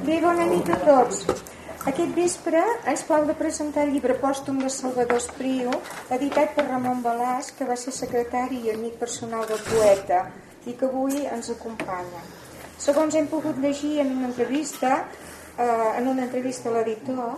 Bé, bona nit a tots. Aquest vespre ens de presentar el llibre pòstum de Salvador Espriu, editat per Ramon Balàs, que va ser secretari i amic personal del poeta i que avui ens acompanya. Segons hem pogut llegir en una entrevista, eh, en una entrevista a l'editor,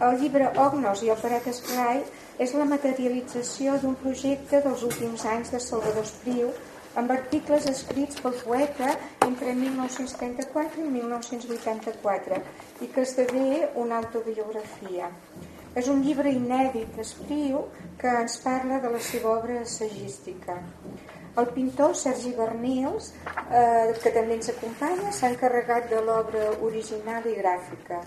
el llibre Ognos i el Paret Esclai és la materialització d'un projecte dels últims anys de Salvador Espriu amb articles escrits pel poeta entre 1934 i 1984 i que esdevé una autobiografia. És un llibre inèdit d'Espriu que ens parla de la seva obra assagística. El pintor Sergi Bernils, eh, que també ens acompanya, s'ha encarregat de l'obra original i gràfica.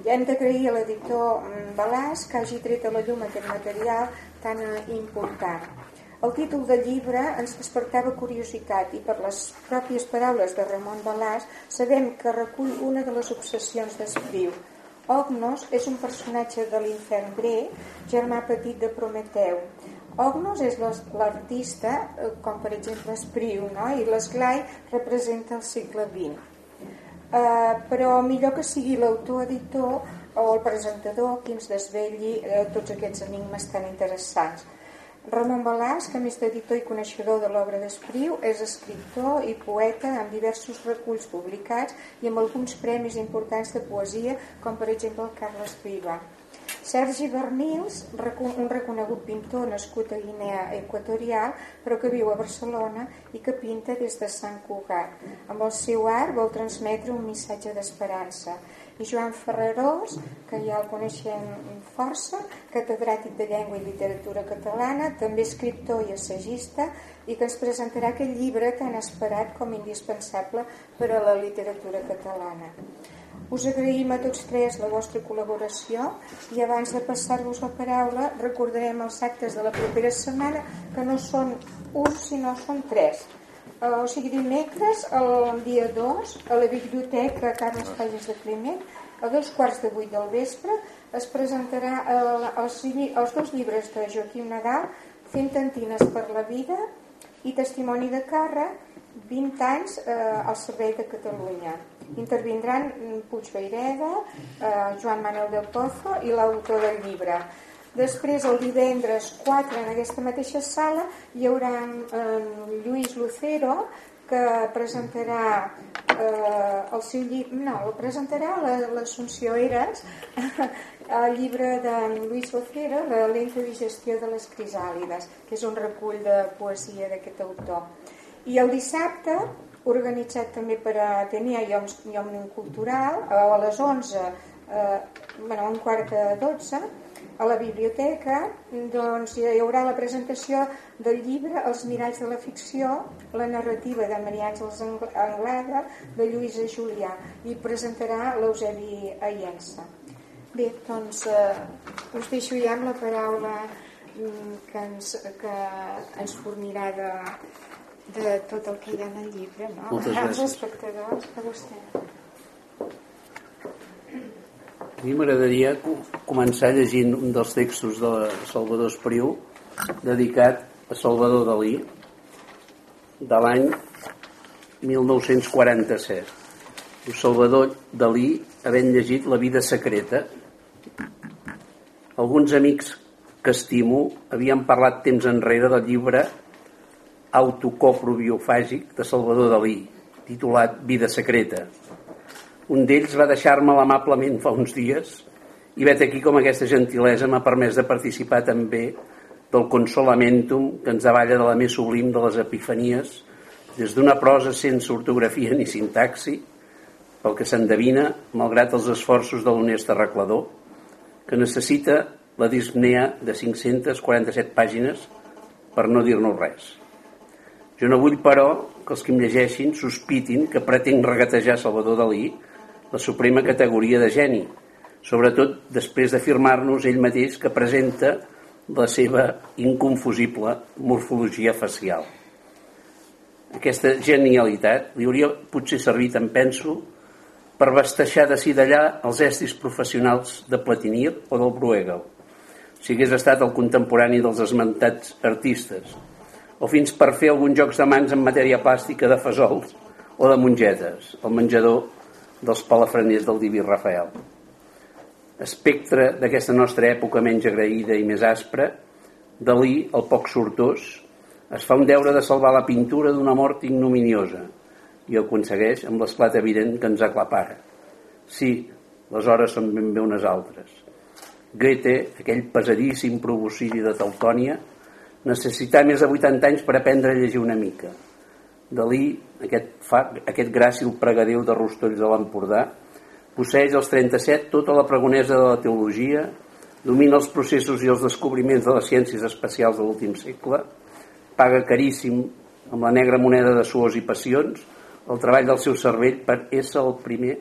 I hem d'agrair a l'editor mm, Balàs que hagi tret a la llum aquest material tan important. El títol del llibre ens despertava curiositat i per les pròpies paraules de Ramon Balàs sabem que recull una de les obsessions d'Espriu. Ognos és un personatge de l'infern grec, germà petit de Prometeu. Ognos és l'artista, eh, com per exemple Espriu, no? i l'esglai representa el segle XX. Uh, però millor que sigui l'autor-editor o el presentador qui ens desvelli uh, tots aquests enigmes tan interessants. Ramon Balàs, que a més d'editor i coneixedor de l'obra d'Espriu, és escriptor i poeta amb diversos reculls publicats i amb alguns premis importants de poesia, com per exemple el Carles Riba. Sergi Bernils, un reconegut pintor nascut a Guinea Equatorial, però que viu a Barcelona i que pinta des de Sant Cugat. Amb el seu art vol transmetre un missatge d'esperança Joan Ferrerós, que ja el coneixem força, catedràtic de Llengua i Literatura Catalana, també escriptor i assagista, i que ens presentarà aquest llibre tan esperat com indispensable per a la literatura catalana. Us agraïm a tots tres la vostra col·laboració i abans de passar-vos la paraula recordarem els actes de la propera setmana que no són un sinó són tres o sigui, dimecres, el dia 2, a la biblioteca Carles Falles de Climent, a dos quarts de vuit del vespre, es presentarà el, els, els dos llibres de Joaquim Nadal, Fent tantines per la vida i Testimoni de càrrec, 20 anys eh, al servei de Catalunya. Intervindran Puig Beireda, eh, Joan Manuel del Pozo i l'autor del llibre. Després, el divendres 4, en aquesta mateixa sala, hi haurà en Lluís Lucero, que presentarà eh, el seu llibre, no, el presentarà l'Assumpció Eres, el llibre de Lluís Lucero, La lenta digestió de les crisàlides, que és un recull de poesia d'aquest autor. I el dissabte, organitzat també per a Atenea i Òmnium Cultural, a les 11, eh, bueno, un quart de 12, a la biblioteca doncs, hi haurà la presentació del llibre Els miralls de la ficció, la narrativa de Maria Àngels Anglada, de Lluïsa Julià, i presentarà l'Eusebi Aiensa. Bé, doncs eh, us deixo ja amb la paraula mm, que ens, que ens fornirà de, de tot el que hi ha en el llibre, no? Moltes gràcies. Els espectadors, a vostè. A mi m'agradaria començar llegint un dels textos de Salvador Espriu dedicat a Salvador Dalí de l'any 1947. El Salvador Dalí, havent llegit La vida secreta, alguns amics que estimo havien parlat temps enrere del llibre autocopro biofàgic de Salvador Dalí, titulat Vida secreta, un d'ells va deixar-me amablement fa uns dies i vet aquí com aquesta gentilesa m'ha permès de participar també del consolamentum que ens davalla de la més sublim de les epifanies des d'una prosa sense ortografia ni sintaxi pel que s'endevina malgrat els esforços de l'honest arreglador que necessita la dispnea de 547 pàgines per no dir-nos res. Jo no vull, però, que els que em llegeixin sospitin que pretenc regatejar Salvador Dalí la suprema categoria de geni, sobretot després d'afirmar-nos ell mateix que presenta la seva inconfusible morfologia facial. Aquesta genialitat li hauria potser servit, en penso, per basteixar d'ací d'allà els estris professionals de Platinir o del Bruegel, si hagués estat el contemporani dels esmentats artistes, o fins per fer alguns jocs de mans en matèria plàstica de fesols o de mongetes, el menjador dels palafreners del diví Rafael. Espectre d'aquesta nostra època menys agraïda i més aspra, Dalí, el poc sortós, es fa un deure de salvar la pintura d'una mort ignominiosa i ho aconsegueix amb l'esclat evident que ens aclapara. Sí, les hores són ben bé unes altres. Goethe, aquell pesadíssim probocidi de Teutònia, necessità més de 80 anys per aprendre a llegir una mica. Dalí, aquest, fa, aquest gràcil pregadeu de rostolls de l'Empordà, posseix als 37 tota la pregonesa de la teologia, domina els processos i els descobriments de les ciències especials de l'últim segle, paga caríssim amb la negra moneda de suors i passions el treball del seu cervell per ésser el primer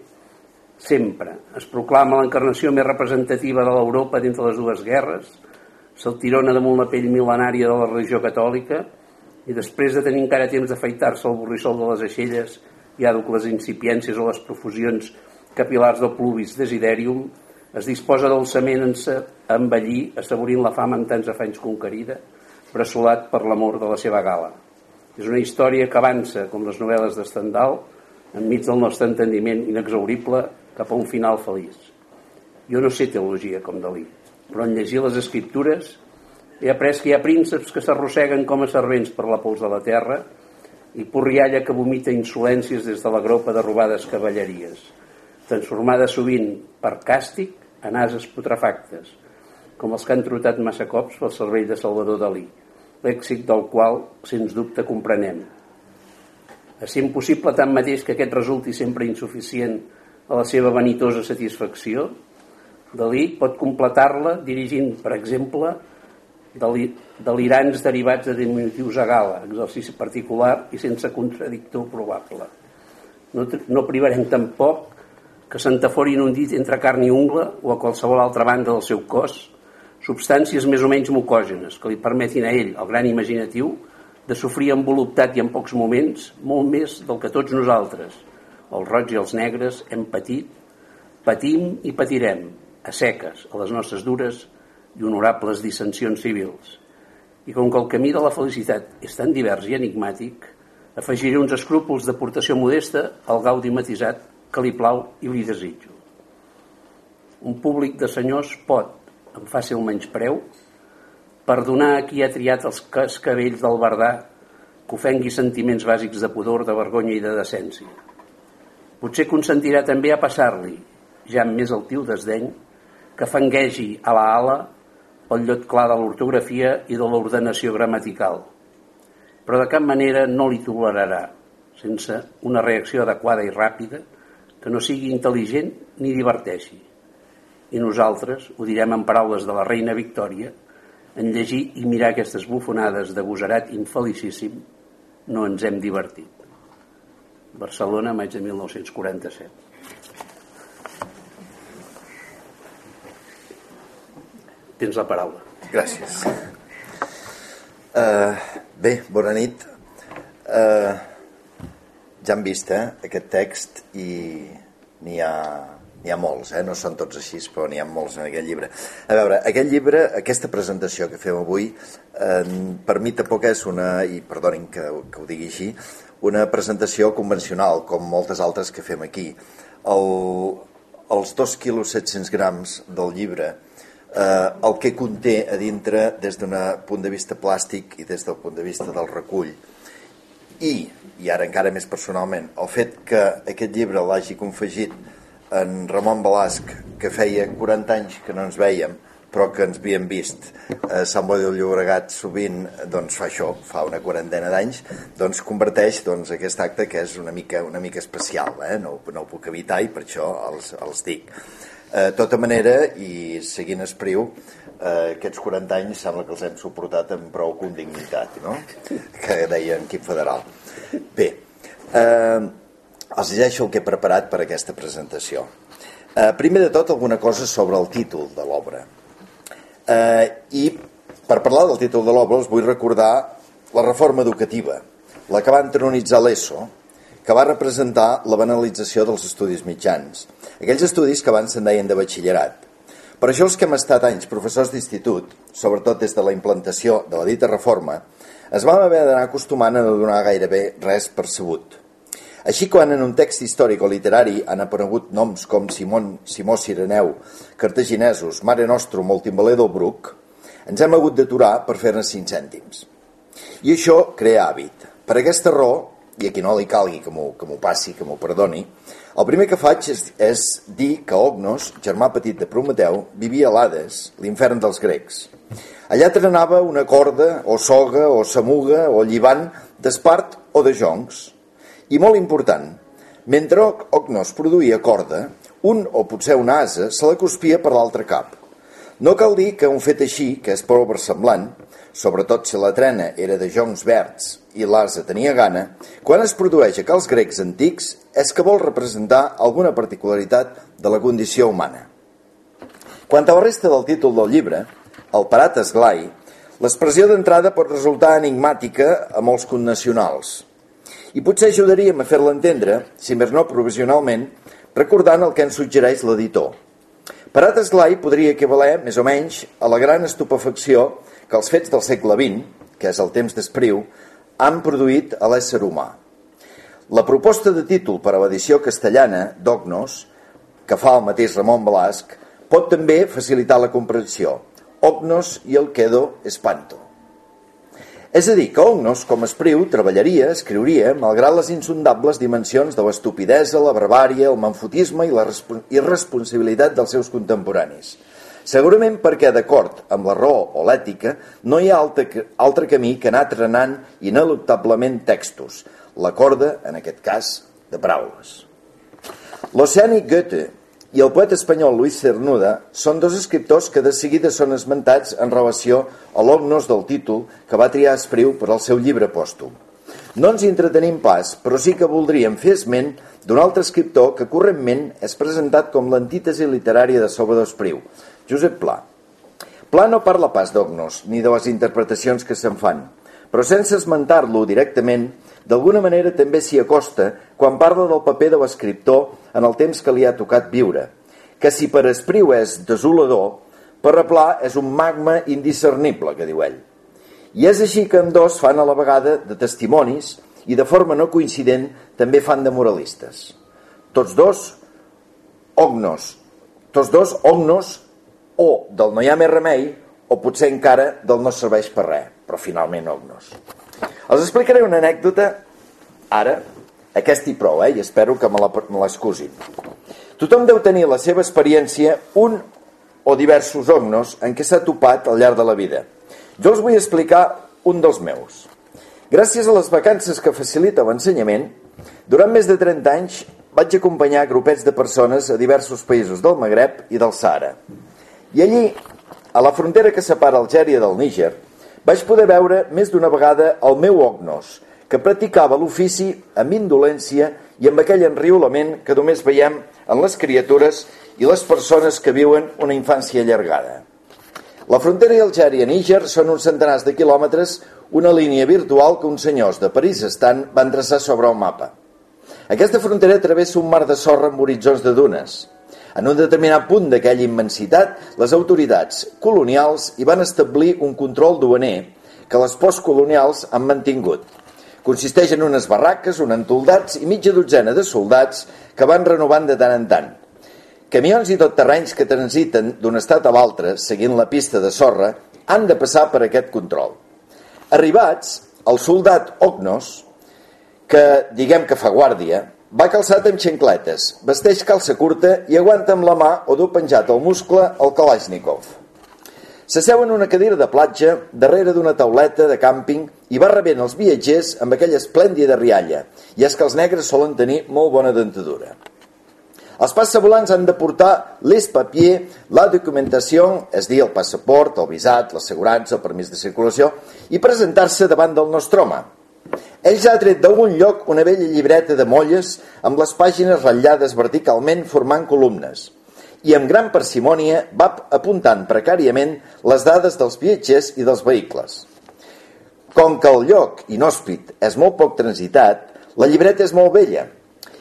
sempre. Es proclama l'encarnació més representativa de l'Europa dintre les dues guerres, se'l tirona damunt la pell mil·lenària de la religió catòlica i després de tenir encara temps d'afaitar-se el borrissol de les aixelles i àduc les incipiències o les profusions capilars del pluvis desiderium, es disposa dolçament a envellir, assaborint la fama en tants afanys conquerida, bressolat per l'amor de la seva gala. És una història que avança, com les novel·les de Stendhal, enmig del nostre entendiment inexaurible cap a un final feliç. Jo no sé teologia com Dalí, però en llegir les escriptures he après que hi ha prínceps que s'arrosseguen com a servents per la pols de la terra i porrialla que vomita insolències des de la gropa de robades cavalleries, transformada sovint per càstig en ases putrefactes, com els que han trotat massa cops pel cervell de Salvador Dalí, l'èxit del qual, sens dubte, comprenem. És impossible tanmateix que aquest resulti sempre insuficient a la seva vanitosa satisfacció, Dalí pot completar-la dirigint, per exemple, delirants derivats de diminutius a gala, exercici particular i sense contradictor probable. No, no privarem tampoc que s'entaforin un dit entre carn i ungla o a qualsevol altra banda del seu cos substàncies més o menys mucògenes que li permetin a ell, el gran imaginatiu, de sofrir amb voluptat i en pocs moments molt més del que tots nosaltres, els roig i els negres, hem patit, patim i patirem, a seques, a les nostres dures i honorables dissensions civils. I com que el camí de la felicitat és tan divers i enigmàtic, afegiré uns escrúpols d'aportació modesta al gaudi matisat que li plau i li desitjo. Un públic de senyors pot, amb fàcil menyspreu, perdonar a qui ha triat els cascabells del verdà que ofengui sentiments bàsics de pudor, de vergonya i de decència Potser consentirà també a passar-li, ja amb més altiu desdeny, que fanguegi a la ala el llot clar de l'ortografia i de l'ordenació gramatical. Però de cap manera no li tolerarà, sense una reacció adequada i ràpida, que no sigui intel·ligent ni diverteixi. I nosaltres, ho direm en paraules de la reina Victòria, en llegir i mirar aquestes bufonades de gosarat infelicíssim, no ens hem divertit. Barcelona, maig de 1947. Tens la paraula. Gràcies. Uh, bé, bona nit. Uh, ja hem vist eh, aquest text i n'hi ha, ha molts, eh? no són tots així, però n'hi ha molts en aquest llibre. A veure, aquest llibre, aquesta presentació que fem avui, eh, per mi tampoc és una, i perdonin que, que ho digui així, una presentació convencional, com moltes altres que fem aquí. El, els 2 quilos 700 grams del llibre, eh, el que conté a dintre des d'un punt de vista plàstic i des del punt de vista del recull, i, i ara encara més personalment, el fet que aquest llibre l'hagi confegit en Ramon Balasc, que feia 40 anys que no ens veiem, però que ens havíem vist a Sant Boi del Llobregat sovint doncs fa això, fa una quarantena d'anys doncs converteix doncs, aquest acte que és una mica, una mica especial eh? no, no ho puc evitar i per això els, els dic eh, tota manera i seguint espriu eh, aquests 40 anys sembla que els hem suportat amb prou condignitat no? que deia en Quim Federal. Bé eh, els llegeixo el que he preparat per aquesta presentació. Eh, primer de tot alguna cosa sobre el títol de l'obra. Eh, I per parlar del títol de l'obra us vull recordar la reforma educativa, la que va entronitzar l'ESO, que va representar la banalització dels estudis mitjans, aquells estudis que abans se'n deien de batxillerat. Per això els que hem estat anys professors d'institut, sobretot des de la implantació de la dita reforma, es vam haver d'anar acostumant a no donar gairebé res percebut. Així quan en un text històric o literari han aparegut noms com Simon, Simó Sireneu, Cartaginesos, Mare Nostrum o del Bruc, ens hem hagut d'aturar per fer-ne cinc cèntims. I això crea hàbit. Per aquesta raó, i a qui no li calgui que m'ho passi, que m'ho perdoni, el primer que faig és, és dir que Ognos, germà petit de Prometeu, vivia a l'Hades, l'infern dels grecs. Allà trenava una corda, o soga, o samuga, o llivant, d'espart o de joncs. I molt important, mentre Ognos produïa corda, un o potser una asa se la cuspia per l'altre cap. No cal dir que un fet així, que és prou versemblant, sobretot si la trena era de joncs verds i l'asa tenia gana, quan es produeix a cals grecs antics és que vol representar alguna particularitat de la condició humana. Quant a la resta del títol del llibre, el parat esglai, l'expressió d'entrada pot resultar enigmàtica a molts connacionals. I potser ajudaríem a fer-la entendre, si més no provisionalment, recordant el que ens suggereix l'editor. Parat esglai podria equivaler, més o menys, a la gran estupefacció que els fets del segle XX, que és el temps d'espriu, han produït a l'ésser humà. La proposta de títol per a l'edició castellana d'Ognos, que fa el mateix Ramon Balasc, pot també facilitar la comprensió. Ognos i el Quedo Espanto. És a dir, que Ognos, com espriu, treballaria, escriuria, malgrat les insondables dimensions de l'estupidesa, la barbària, el manfotisme i la irresponsabilitat dels seus contemporanis. Segurament perquè, d'acord amb la raó o l'ètica, no hi ha altre, altre camí que anar trenant ineluctablement textos, la corda, en aquest cas, de paraules. L'oceànic Goethe i el poeta espanyol Luis Cernuda són dos escriptors que de seguida són esmentats en relació a l'ognos del títol que va triar Espriu per al seu llibre pòstum. No ens entretenim pas, però sí que voldríem fer esment d'un altre escriptor que correntment és presentat com l'antítesi literària de Salvador Espriu, Josep Pla. Pla no parla pas d'Ognos ni de les interpretacions que se'n fan, però sense esmentar-lo directament, d'alguna manera també s'hi acosta quan parla del paper de l'escriptor en el temps que li ha tocat viure, que si per espriu és desolador, per Pla és un magma indiscernible, que diu ell. I és així que amb dos fan a la vegada de testimonis i de forma no coincident també fan de moralistes. Tots dos, ognos, tots dos ognos o del no hi ha més remei o potser encara del no serveix per res, però finalment ognos. Els explicaré una anècdota ara, aquesta i prou, eh? i espero que me l'excusin. Tothom deu tenir la seva experiència un o diversos ognos en què s'ha topat al llarg de la vida. Jo els vull explicar un dels meus. Gràcies a les vacances que facilita l'ensenyament, durant més de 30 anys vaig acompanyar grupets de persones a diversos països del Magreb i del Sahara. I allí, a la frontera que separa Algèria del Níger, vaig poder veure més d'una vegada el meu ognos, que practicava l'ofici amb indolència i amb aquell enriolament que només veiem en les criatures i les persones que viuen una infància allargada. La frontera Algèria-Níger són uns centenars de quilòmetres, una línia virtual que uns senyors de París estan van traçar sobre el mapa. Aquesta frontera travessa un mar de sorra amb horitzons de dunes. En un determinat punt d'aquella immensitat, les autoritats colonials hi van establir un control duaner que les postcolonials han mantingut. Consisteix en unes barraques, un entoldats i mitja dotzena de soldats que van renovant de tant en tant. Camions i tot terrenys que transiten d'un estat a l'altre, seguint la pista de sorra, han de passar per aquest control. Arribats, el soldat Ognos, que diguem que fa guàrdia, va calçat amb xencletes, vesteix calça curta i aguanta amb la mà o du penjat al muscle el Kalashnikov. S'asseu en una cadira de platja darrere d'una tauleta de càmping i va rebent els viatgers amb aquella esplèndida rialla, i és que els negres solen tenir molt bona dentadura. Els passavolants han de portar les papier, la documentació, és dir, el passaport, el visat, l'assegurança, el permís de circulació, i presentar-se davant del nostre home, ell ja ha tret d'algun lloc una vella llibreta de molles amb les pàgines ratllades verticalment formant columnes i amb gran parsimònia va apuntant precàriament les dades dels viatgers i dels vehicles. Com que el lloc inhòspit és molt poc transitat, la llibreta és molt vella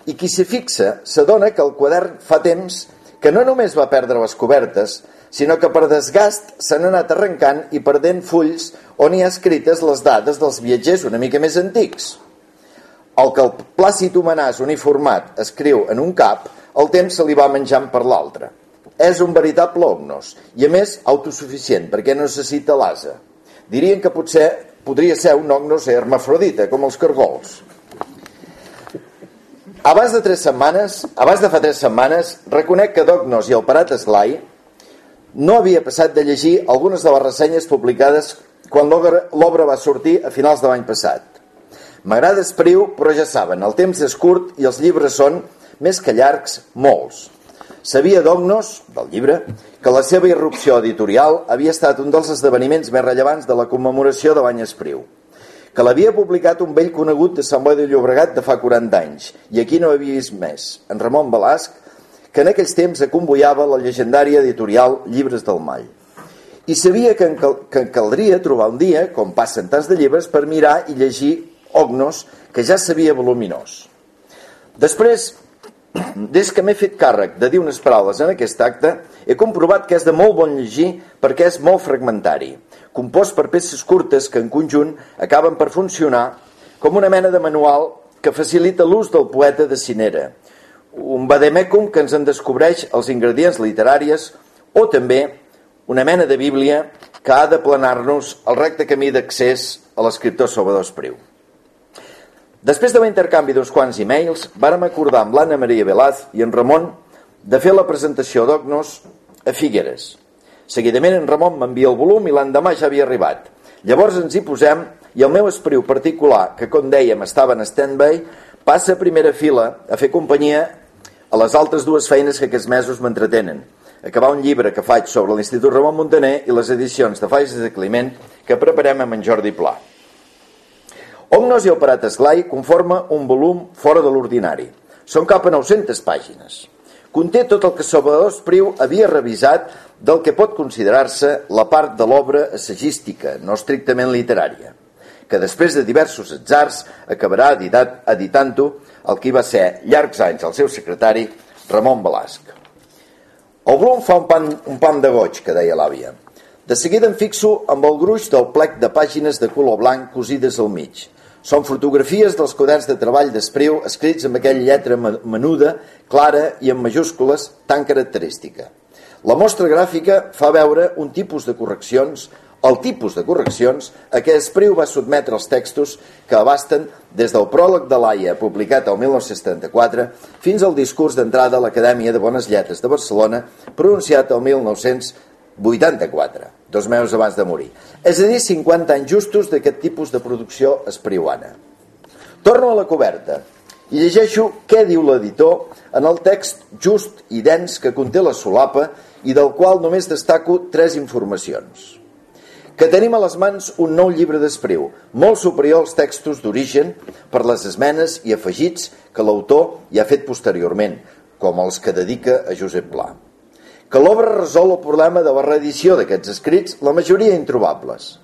i qui s'hi fixa s'adona que el quadern fa temps que no només va perdre les cobertes, sinó que per desgast s'han anat arrencant i perdent fulls on hi ha escrites les dades dels viatgers una mica més antics. El que el plàcid humanàs uniformat escriu en un cap, el temps se li va menjant per l'altre. És un veritable ognos i a més autosuficient perquè no necessita l'asa. Dirien que potser podria ser un ognos hermafrodita, com els cargols. Abans de tres setmanes, abans de fa tres setmanes, reconec que Dognos i el Parat Esglai no havia passat de llegir algunes de les ressenyes publicades quan l'obra va sortir a finals de l'any passat. M'agrada Espriu, però ja saben, el temps és curt i els llibres són, més que llargs, molts. Sabia Dognos, del llibre, que la seva irrupció editorial havia estat un dels esdeveniments més rellevants de la commemoració de l'any Espriu que l'havia publicat un vell conegut de Sant Boi de Llobregat de fa 40 anys, i aquí no havia vist més, en Ramon Balasc, que en aquells temps acomboiava la llegendària editorial Llibres del Mall. I sabia que, en cal que en caldria trobar un dia, com passen tants de llibres, per mirar i llegir Ognos, que ja sabia voluminós. Després, des que m'he fet càrrec de dir unes paraules en aquest acte, he comprovat que és de molt bon llegir perquè és molt fragmentari compost per peces curtes que en conjunt acaben per funcionar com una mena de manual que facilita l'ús del poeta de cinera, un vademecum que ens en descobreix els ingredients literaris o també una mena de bíblia que ha de planar-nos el recte camí d'accés a l'escriptor Salvador Espriu. Després de l'intercanvi d'uns quants e-mails, vàrem acordar amb l'Anna Maria Velaz i en Ramon de fer la presentació d'Ognos a Figueres, Seguidament en Ramon m'envia el volum i l'endemà ja havia arribat. Llavors ens hi posem i el meu espriu particular, que com dèiem estava en stand-by, passa a primera fila a fer companyia a les altres dues feines que aquests mesos m'entretenen. Acabar un llibre que faig sobre l'Institut Ramon Montaner i les edicions de Faixes de Climent que preparem amb en Jordi Pla. Omnos i el Parat Esglai conforma un volum fora de l'ordinari. Són cap a 900 pàgines. Conté tot el que Salvador Espriu havia revisat del que pot considerar-se la part de l'obra assagística, no estrictament literària, que després de diversos atzars acabarà editant-ho el que va ser llargs anys el seu secretari, Ramon Balasc. El volum fa un pan, un pan de goig, que deia l'àvia. De seguida em fixo amb el gruix del plec de pàgines de color blanc cosides al mig. Són fotografies dels quaderns de treball d'Espriu escrits amb aquella lletra menuda, clara i en majúscules tan característica. La mostra gràfica fa veure un tipus de correccions, el tipus de correccions a què Espriu va sotmetre els textos que abasten des del pròleg de l'AIA, publicat el 1974, fins al discurs d'entrada a l'Acadèmia de Bones Lletres de Barcelona, pronunciat el 1984, dos mesos abans de morir. És a dir, 50 anys justos d'aquest tipus de producció espriuana. Torno a la coberta i llegeixo què diu l'editor en el text just i dens que conté la solapa i del qual només destaco tres informacions. Que tenim a les mans un nou llibre d'espriu, molt superior als textos d'origen per les esmenes i afegits que l'autor hi ha fet posteriorment, com els que dedica a Josep Pla. Que l'obra resol el problema de la reedició d'aquests escrits, la majoria introbables.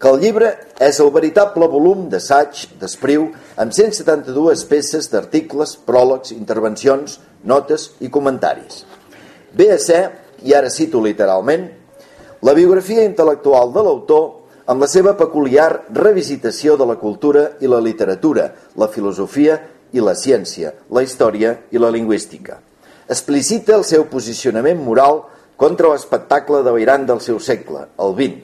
Que el llibre és el veritable volum d'assaig d'espriu amb 172 peces d'articles, pròlegs, intervencions, notes i comentaris Ve a ser, i ara cito literalment, la biografia intel·lectual de l'autor amb la seva peculiar revisitació de la cultura i la literatura, la filosofia i la ciència, la història i la lingüística. Explicita el seu posicionament moral contra l'espectacle de Iran del seu segle, el XX,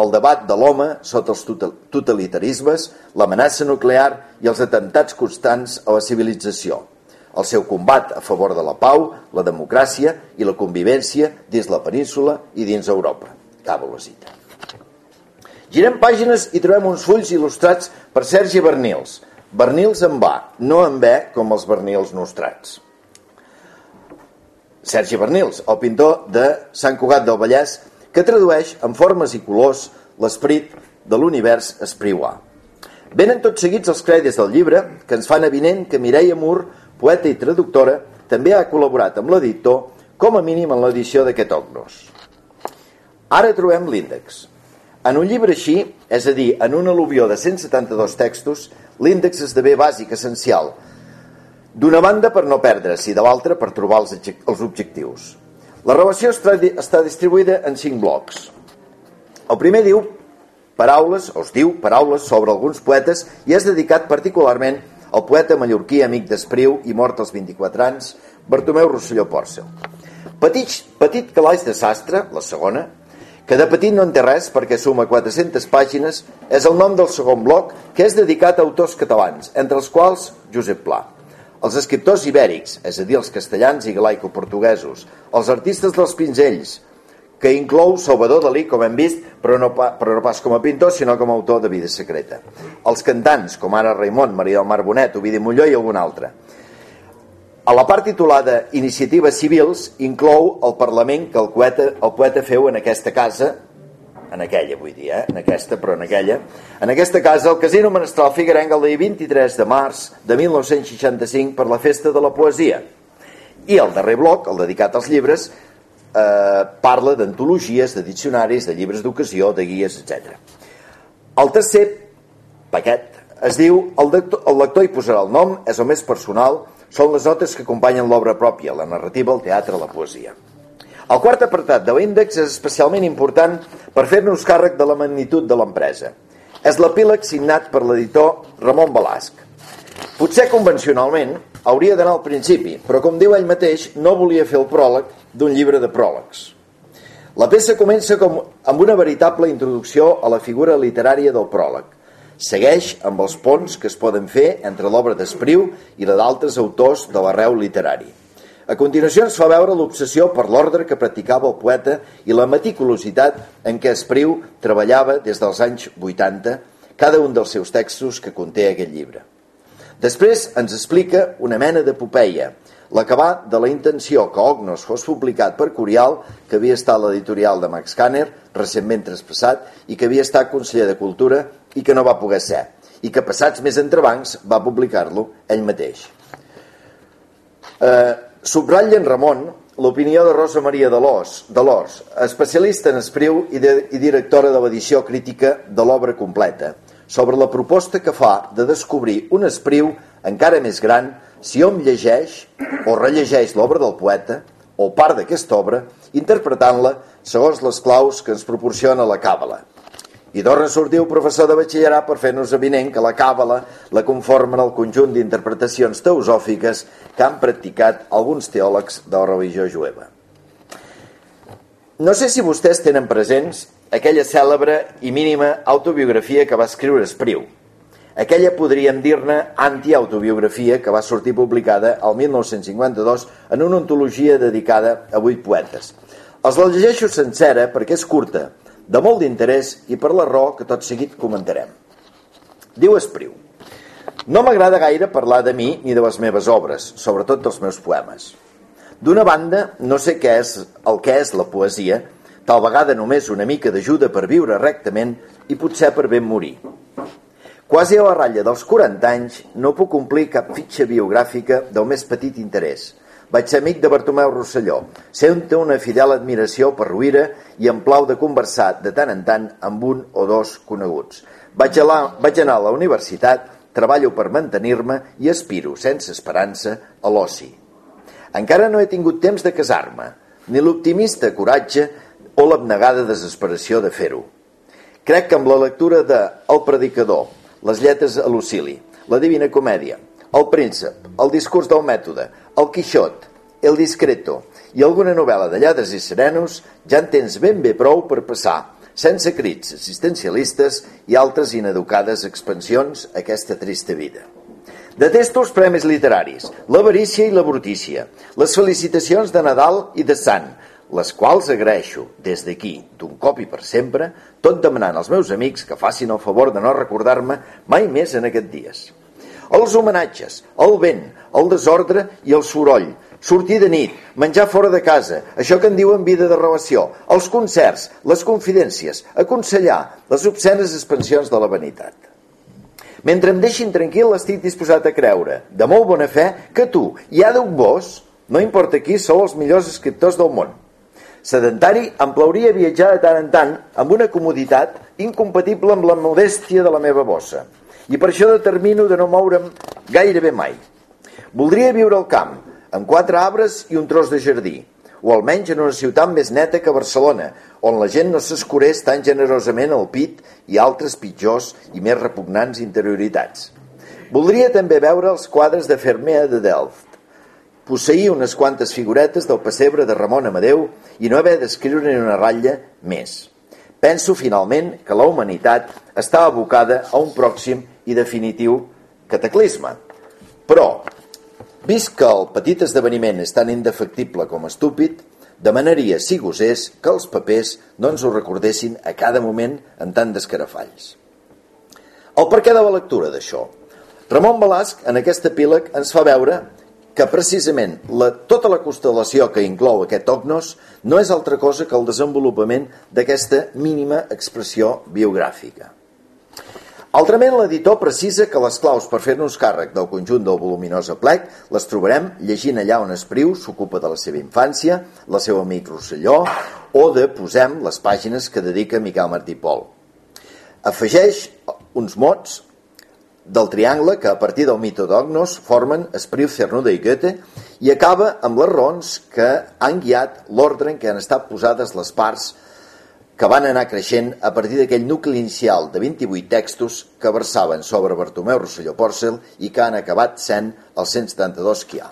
el debat de l'home sota els totalitarismes, l'amenaça nuclear i els atemptats constants a la civilització el seu combat a favor de la pau, la democràcia i la convivència dins la península i dins Europa. Acabo la cita. Girem pàgines i trobem uns fulls il·lustrats per Sergi Bernils. Bernils en va, no en ve com els Bernils nostrats. Sergi Bernils, el pintor de Sant Cugat del Vallès, que tradueix en formes i colors l'esperit de l'univers espriuà. Venen tots seguits els crèdits del llibre que ens fan evident que Mireia Mur poeta i traductora, també ha col·laborat amb l'editor com a mínim en l'edició d'aquest Ognos. Ara trobem l'índex. En un llibre així, és a dir, en un al·luvió de 172 textos, l'índex esdevé bàsic, essencial, d'una banda per no perdre's i de l'altra per trobar els, els objectius. La relació està distribuïda en cinc blocs. El primer diu paraules, o es diu paraules sobre alguns poetes i és dedicat particularment el poeta mallorquí amic d'Espriu i mort als 24 anys, Bartomeu Rosselló Porcel. Petit, petit calaix de sastre, la segona, que de petit no en té res perquè suma 400 pàgines, és el nom del segon bloc que és dedicat a autors catalans, entre els quals Josep Pla. Els escriptors ibèrics, és a dir, els castellans i galaico-portuguesos, els artistes dels pinzells, que inclou Salvador Dalí, com hem vist, però no, pa, però no pas com a pintor, sinó com a autor de Vida Secreta. Els cantants, com ara Raimon, Maria del Mar Bonet, Ovidi Molló i algun altre. A la part titulada Iniciatives Civils inclou el Parlament que el poeta, el poeta feu en aquesta casa, en aquella vull dir, eh? en aquesta, però en aquella, en aquesta casa, el Casino Menestral Figuerenc el dia 23 de març de 1965 per la Festa de la Poesia. I el darrer bloc, el dedicat als llibres, eh, parla d'antologies, de diccionaris, de llibres d'ocasió, de guies, etc. El tercer paquet es diu el, lector, el lector hi posarà el nom, és el més personal, són les notes que acompanyen l'obra pròpia, la narrativa, el teatre, la poesia. El quart apartat de l'índex és especialment important per fer-nos càrrec de la magnitud de l'empresa. És l'epíleg signat per l'editor Ramon Balasc. Potser convencionalment hauria d'anar al principi, però com diu ell mateix, no volia fer el pròleg d'un llibre de pròlegs. La peça comença com, amb una veritable introducció a la figura literària del pròleg. Segueix amb els ponts que es poden fer entre l'obra d'Espriu i la d'altres autors de l'arreu literari. A continuació ens fa veure l'obsessió per l'ordre que practicava el poeta i la meticulositat en què Espriu treballava des dels anys 80 cada un dels seus textos que conté aquest llibre. Després ens explica una mena d'epopeia, l'acabar de la intenció que Ognos fos publicat per Curial, que havia estat l'editorial de Max Kanner, recentment traspassat, i que havia estat conseller de Cultura i que no va poder ser, i que passats més entrebancs va publicar-lo ell mateix. Eh, subratlla en Ramon l'opinió de Rosa Maria de l'Ors, especialista en espriu i, de, i directora de l'edició crítica de l'obra completa, sobre la proposta que fa de descobrir un espriu encara més gran si hom llegeix o rellegeix l'obra del poeta o part d'aquesta obra, interpretant-la segons les claus que ens proporciona la càbala. I sortir el professor de batxillerat per fer-nos evident que la càbala la conformen el conjunt d'interpretacions teosòfiques que han practicat alguns teòlegs de la religió jueva. No sé si vostès tenen presents aquella cèlebre i mínima autobiografia que va escriure Espriu, aquella podríem dir-ne antiautobiografia que va sortir publicada el 1952 en una ontologia dedicada a vuit poetes. Els la llegeixo sencera perquè és curta, de molt d'interès i per la raó que tot seguit comentarem. Diu Espriu No m'agrada gaire parlar de mi ni de les meves obres, sobretot dels meus poemes. D'una banda, no sé què és el que és la poesia, tal vegada només una mica d'ajuda per viure rectament i potser per ben morir. Quasi a la ratlla dels 40 anys no puc complir cap fitxa biogràfica del més petit interès. Vaig ser amic de Bartomeu Rosselló, sent una fidel admiració per Ruïra i em plau de conversar de tant en tant amb un o dos coneguts. Vaig, a la, vaig anar a la universitat, treballo per mantenir-me i aspiro, sense esperança, a l'oci. Encara no he tingut temps de casar-me, ni l'optimista coratge o l'abnegada desesperació de fer-ho. Crec que amb la lectura de El Predicador, les lletres a Lucili, la Divina Comèdia, el Príncep, el discurs del mètode, el Quixot, el Discreto i alguna novel·la de lladres i serenos, ja en tens ben bé prou per passar, sense crits assistencialistes i altres ineducades expansions, aquesta trista vida. Detesto els premis literaris, l'avarícia i la brutícia, les felicitacions de Nadal i de Sant, les quals agraeixo des d'aquí, d'un cop i per sempre, tot demanant als meus amics que facin el favor de no recordar-me mai més en aquests dies. Els homenatges, el vent, el desordre i el soroll, sortir de nit, menjar fora de casa, això que en diuen vida de relació, els concerts, les confidències, aconsellar, les obscenes expansions de la vanitat. Mentre em deixin tranquil, estic disposat a creure, de molt bona fe, que tu i Àdeu Vos, no importa qui, sou els millors escriptors del món. Sedentari em plauria viatjar de tant en tant amb una comoditat incompatible amb la modèstia de la meva bossa. I per això determino de no moure'm gairebé mai. Voldria viure al camp, amb quatre arbres i un tros de jardí, o almenys en una ciutat més neta que Barcelona, on la gent no s'escurés tan generosament el pit i altres pitjors i més repugnants interioritats. Voldria també veure els quadres de Fermea de Delft, posseir unes quantes figuretes del pessebre de Ramon Amadeu i no haver d'escriure ni una ratlla més. Penso, finalment, que la humanitat està abocada a un pròxim i definitiu cataclisme. Però, vist que el petit esdeveniment és tan indefectible com estúpid, demanaria, si gosés, que els papers no ens ho recordessin a cada moment en tant d'escarafalls. El per què de la lectura d'això? Ramon Balasc, en aquest epíleg, ens fa veure que precisament la, tota la constel·lació que inclou aquest ognos no és altra cosa que el desenvolupament d'aquesta mínima expressió biogràfica. Altrament, l'editor precisa que les claus per fer-nos càrrec del conjunt del voluminós aplec les trobarem llegint allà on Espriu s'ocupa de la seva infància, la seva amic Rosselló, o de Posem les pàgines que dedica Miquel Martí Pol. Afegeix uns mots del triangle que a partir del mito d'Ognos formen Espriu, Cernuda i Goethe i acaba amb les raons que han guiat l'ordre en què han estat posades les parts que van anar creixent a partir d'aquell nucli inicial de 28 textos que versaven sobre Bartomeu Rosselló Porcel i que han acabat sent els 172 que hi ha.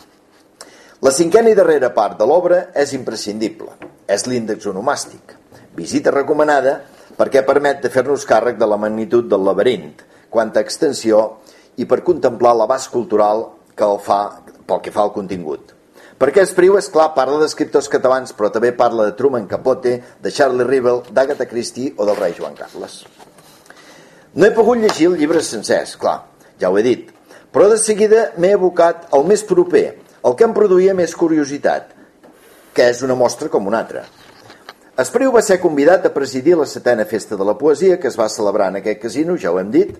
La cinquena i darrera part de l'obra és imprescindible. És l'índex onomàstic. Visita recomanada perquè permet de fer-nos càrrec de la magnitud del laberint, quanta extensió i per contemplar l'abast cultural que el fa pel que fa al contingut. Perquè Espriu, és clar, parla d'escriptors catalans, però també parla de Truman Capote, de Charlie Rivel, d'Agatha Christie o del rei Joan Carles. No he pogut llegir el llibre sencer, clar, ja ho he dit, però de seguida m'he abocat al més proper, el que em produïa més curiositat, que és una mostra com una altra. Espriu va ser convidat a presidir la setena festa de la poesia que es va celebrar en aquest casino, ja ho hem dit,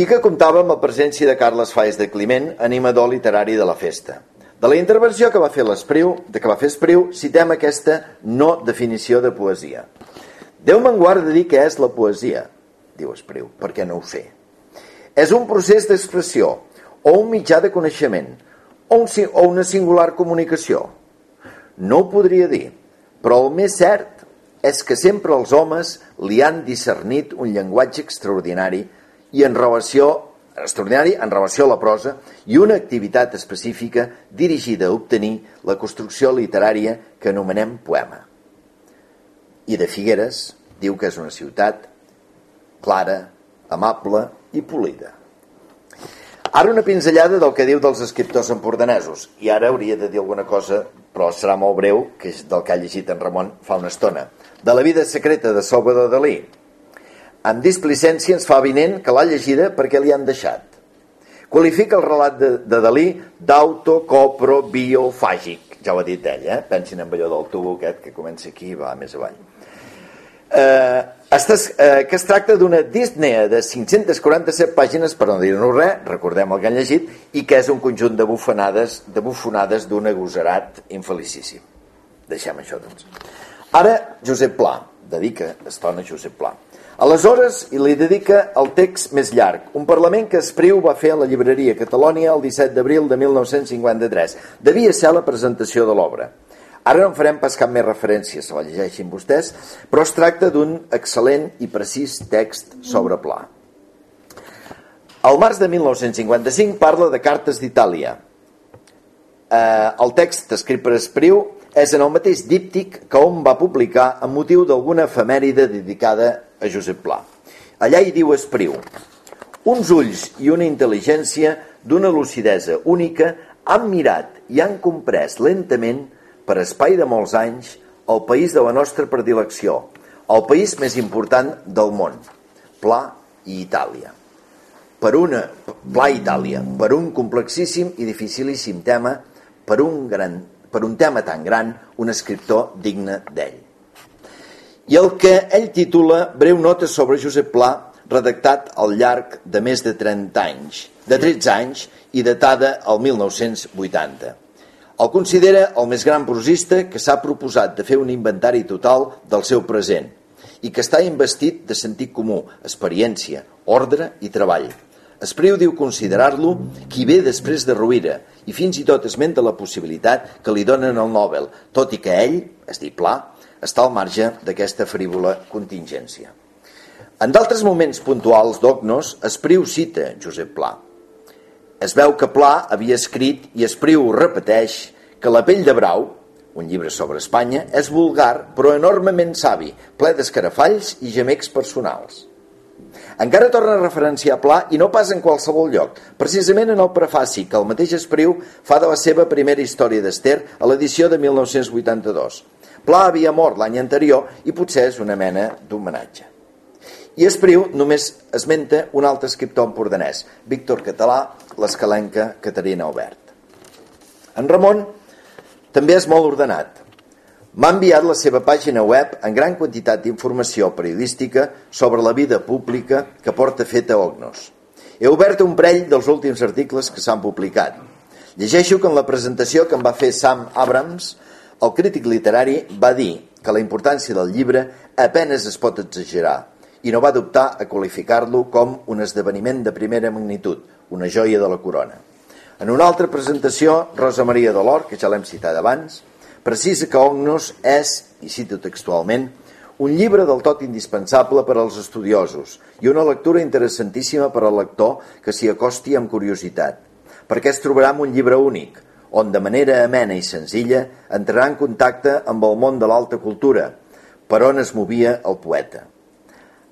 i que comptava amb la presència de Carles Faes de Climent, animador literari de la festa. De la intervenció que va fer l'Espriu, de que va fer Espriu, citem aquesta no definició de poesia. Déu me'n guarda dir què és la poesia, diu Espriu, perquè no ho sé. És un procés d'expressió, o un mitjà de coneixement, o, un, o una singular comunicació. No ho podria dir, però el més cert és que sempre els homes li han discernit un llenguatge extraordinari i en relació extraordinari en relació a la prosa i una activitat específica dirigida a obtenir la construcció literària que anomenem poema. I de Figueres diu que és una ciutat clara, amable i polida. Ara una pinzellada del que diu dels escriptors empordanesos i ara hauria de dir alguna cosa però serà molt breu, que és del que ha llegit en Ramon fa una estona. De la vida secreta de Salvador Dalí, amb displicència ens fa avinent que l'ha llegida perquè li han deixat. Qualifica el relat de, de Dalí d'autocoprobiofàgic. Ja ho ha dit ell, eh? Pensin en allò del tubo aquest que comença aquí i va més avall. Eh, estàs, eh, que es tracta d'una Disney de 547 pàgines, per no dir-nos res, recordem el que han llegit, i que és un conjunt de bufanades de bufonades d'un agosarat infelicíssim. Deixem això, doncs. Ara, Josep Pla, dedica estona a Josep Pla. Aleshores, i li dedica el text més llarg, un Parlament que Espriu va fer a la llibreria Catalònia el 17 d'abril de 1953. Devia ser la presentació de l'obra. Ara no en farem pas cap més referència, se la llegeixin vostès, però es tracta d'un excel·lent i precís text sobre pla. Al març de 1955 parla de cartes d'Itàlia. Eh, el text escrit per Espriu és en el mateix díptic que on va publicar amb motiu d'alguna efemèride dedicada a Josep Pla. Allà hi diu Espriu uns ulls i una intel·ligència d'una lucidesa única han mirat i han comprès lentament per espai de molts anys el país de la nostra predilecció, el país més important del món, Pla i Itàlia. Per una, Pla Itàlia, per un complexíssim i dificilíssim tema, per un, gran, per un tema tan gran, un escriptor digne d'ell i el que ell titula Breu nota sobre Josep Pla, redactat al llarg de més de 30 anys, de 13 anys i datada al 1980. El considera el més gran prosista que s'ha proposat de fer un inventari total del seu present i que està investit de sentit comú, experiència, ordre i treball. Espriu diu considerar-lo qui ve després de Ruïra i fins i tot esmenta la possibilitat que li donen el Nobel, tot i que ell, es dit Pla, està al marge d'aquesta frívola contingència. En d'altres moments puntuals d'Ognos, Espriu cita Josep Pla. Es veu que Pla havia escrit, i Espriu ho repeteix, que La pell de brau, un llibre sobre Espanya, és vulgar però enormement savi, ple d'escarafalls i gemecs personals. Encara torna a referenciar Pla i no pas en qualsevol lloc, precisament en el prefaci que el mateix Espriu fa de la seva primera història d'Ester a l'edició de 1982. Pla havia mort l'any anterior i potser és una mena d'homenatge. I Espriu només esmenta un altre escriptor empordanès, Víctor Català, l'escalenca Caterina Obert. En Ramon també és molt ordenat. M'ha enviat la seva pàgina web en gran quantitat d'informació periodística sobre la vida pública que porta feta Ognos. He obert un parell dels últims articles que s'han publicat. Llegeixo que en la presentació que em va fer Sam Abrams, el crític literari va dir que la importància del llibre apenes es pot exagerar i no va dubtar a qualificar-lo com un esdeveniment de primera magnitud, una joia de la corona. En una altra presentació, Rosa Maria Dolor, que ja l'hem citat abans, precisa que Ognos és, i cito textualment, un llibre del tot indispensable per als estudiosos i una lectura interessantíssima per al lector que s'hi acosti amb curiositat, perquè es trobarà un llibre únic, on de manera amena i senzilla entrarà en contacte amb el món de l'alta cultura, per on es movia el poeta.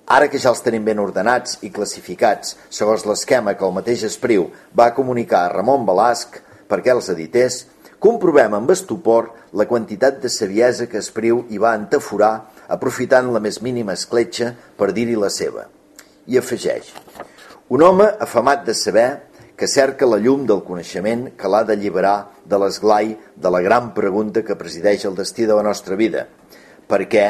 Ara que ja els tenim ben ordenats i classificats segons l'esquema que el mateix Espriu va comunicar a Ramon Balasc perquè els edités, comprovem amb estupor la quantitat de saviesa que Espriu hi va entaforar aprofitant la més mínima escletxa per dir-hi la seva. I afegeix, un home afamat de saber que cerca la llum del coneixement que l'ha d'alliberar de l'esglai de la gran pregunta que presideix el destí de la nostra vida, perquè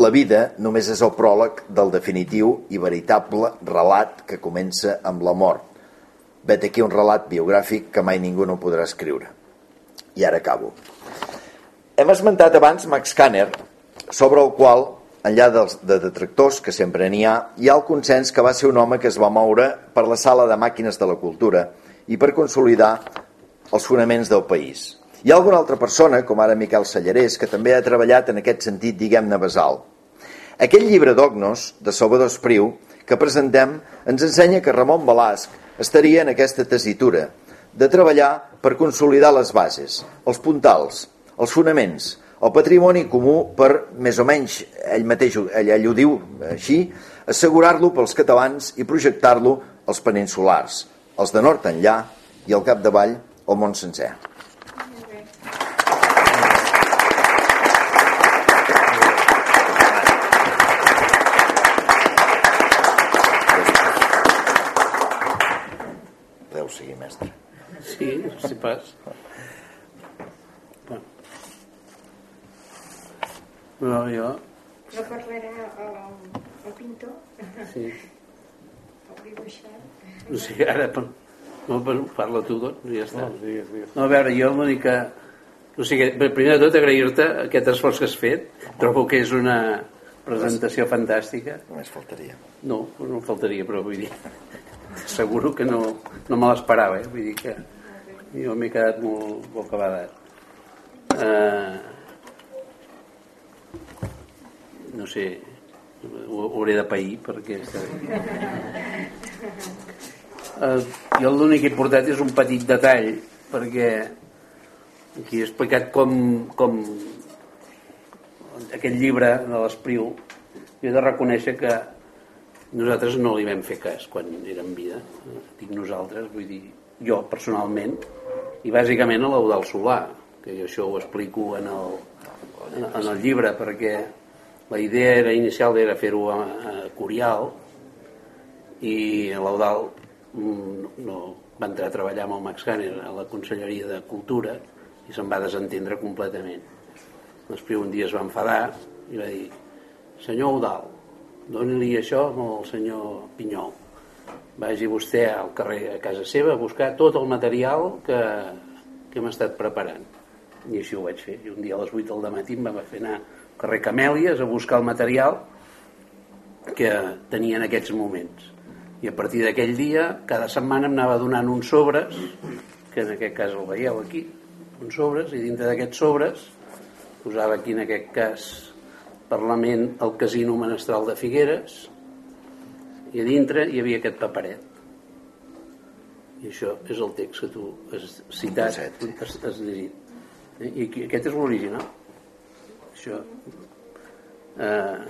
la vida només és el pròleg del definitiu i veritable relat que comença amb la mort. Vet aquí un relat biogràfic que mai ningú no podrà escriure. I ara acabo. Hem esmentat abans Max Kanner, sobre el qual, enllà dels de detractors, que sempre n'hi ha, hi ha el consens que va ser un home que es va moure per la sala de màquines de la cultura i per consolidar els fonaments del país. Hi ha alguna altra persona, com ara Miquel Sallarés, que també ha treballat en aquest sentit, diguem-ne, basal. Aquest llibre d'Ognos, de Salvador Espriu, que presentem, ens ensenya que Ramon Balasc estaria en aquesta tesitura de treballar per consolidar les bases, els puntals, els fonaments, el patrimoni comú per, més o menys, ell mateix ell, ell ho diu així, assegurar-lo pels catalans i projectar-lo als peninsulars, els de nord enllà i al capdavall el món sencer. seguir, mestre. Sí, si pas. Bueno. No, jo... No parlarà el, el pintor? Sí. El dibuixant? No sé, ara... No, parla tu, doncs, ja està. No, a veure, jo l'única... O sigui, primer de tot agrair-te aquest esforç que has fet. Trobo que és una presentació fantàstica. Només faltaria. No, no faltaria, però vull dir seguro que no, no me l'esperava, eh? vull dir que jo m'he quedat molt bocabadat. Eh, no sé, ho hauré de pair perquè està bé. Eh, jo l'únic que he portat és un petit detall perquè aquí he explicat com, com aquest llibre de l'Espriu jo he de reconèixer que nosaltres no li vam fer cas quan en vida dic nosaltres, vull dir jo personalment i bàsicament a l'Eudal Solà que jo això ho explico en el, en el llibre perquè la idea era inicial era fer-ho a, a Corial i l'Eudal mm, no, va entrar a treballar amb el Max Ganner a la Conselleria de Cultura i se'n va desentendre completament. Després un dia es va enfadar i va dir senyor Eudal doni-li això al senyor Pinyol vagi vostè al carrer a casa seva a buscar tot el material que, que hem estat preparant. I així ho vaig fer. I un dia a les 8 del matí em va fer anar al carrer Camèlies a buscar el material que tenia en aquests moments. I a partir d'aquell dia cada setmana em anava donant uns sobres que en aquest cas el veieu aquí uns sobres i dintre d'aquests sobres posava aquí en aquest cas Parlament al Casino Menestral de Figueres i a dintre hi havia aquest paperet I això és el text que tu has citat, has, has llegit. Eh? I aquest és l'original. Això. Eh,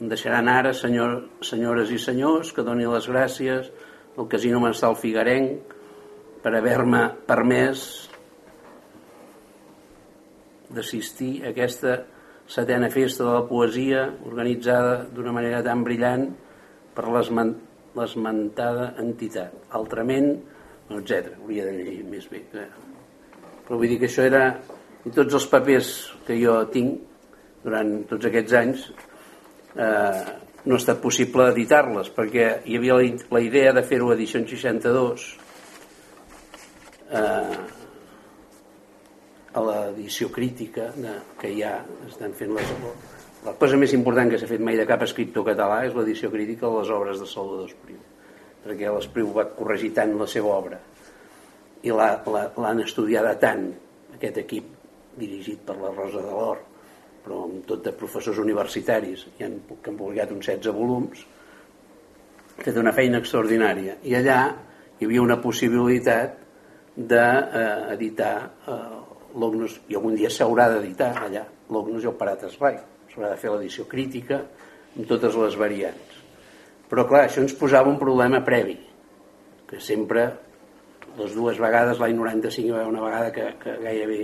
em deixaran ara, senyor, senyores i senyors, que doni les gràcies al Casino Mansal Figarenc per haver-me permès d'assistir a aquesta setena festa de la poesia organitzada d'una manera tan brillant per l'esmentada entitat. Altrament, etc. Hauria de llegir més bé. Però vull dir que això era... I tots els papers que jo tinc durant tots aquests anys eh, no ha estat possible editar-les perquè hi havia la, idea de fer-ho a edició 62 eh, a l'edició crítica de, que ja estan fent les, la cosa més important que s'ha fet mai de cap escriptor català és l'edició crítica de les obres de Salvador Espriu perquè l'Espriu va corregir tant la seva obra i l'han estudiada tant aquest equip dirigit per la Rosa de l'Or però amb tot de professors universitaris i han, que han publicat uns 16 volums ha fet una feina extraordinària. I allà hi havia una possibilitat d'editar eh, l'Ognus, i algun dia s'haurà d'editar allà, l'Ognus i el Parates Rai. S'haurà de fer l'edició crítica amb totes les variants. Però clar, això ens posava un problema previ, que sempre les dues vegades, l'any 95 hi va haver una vegada que, que gairebé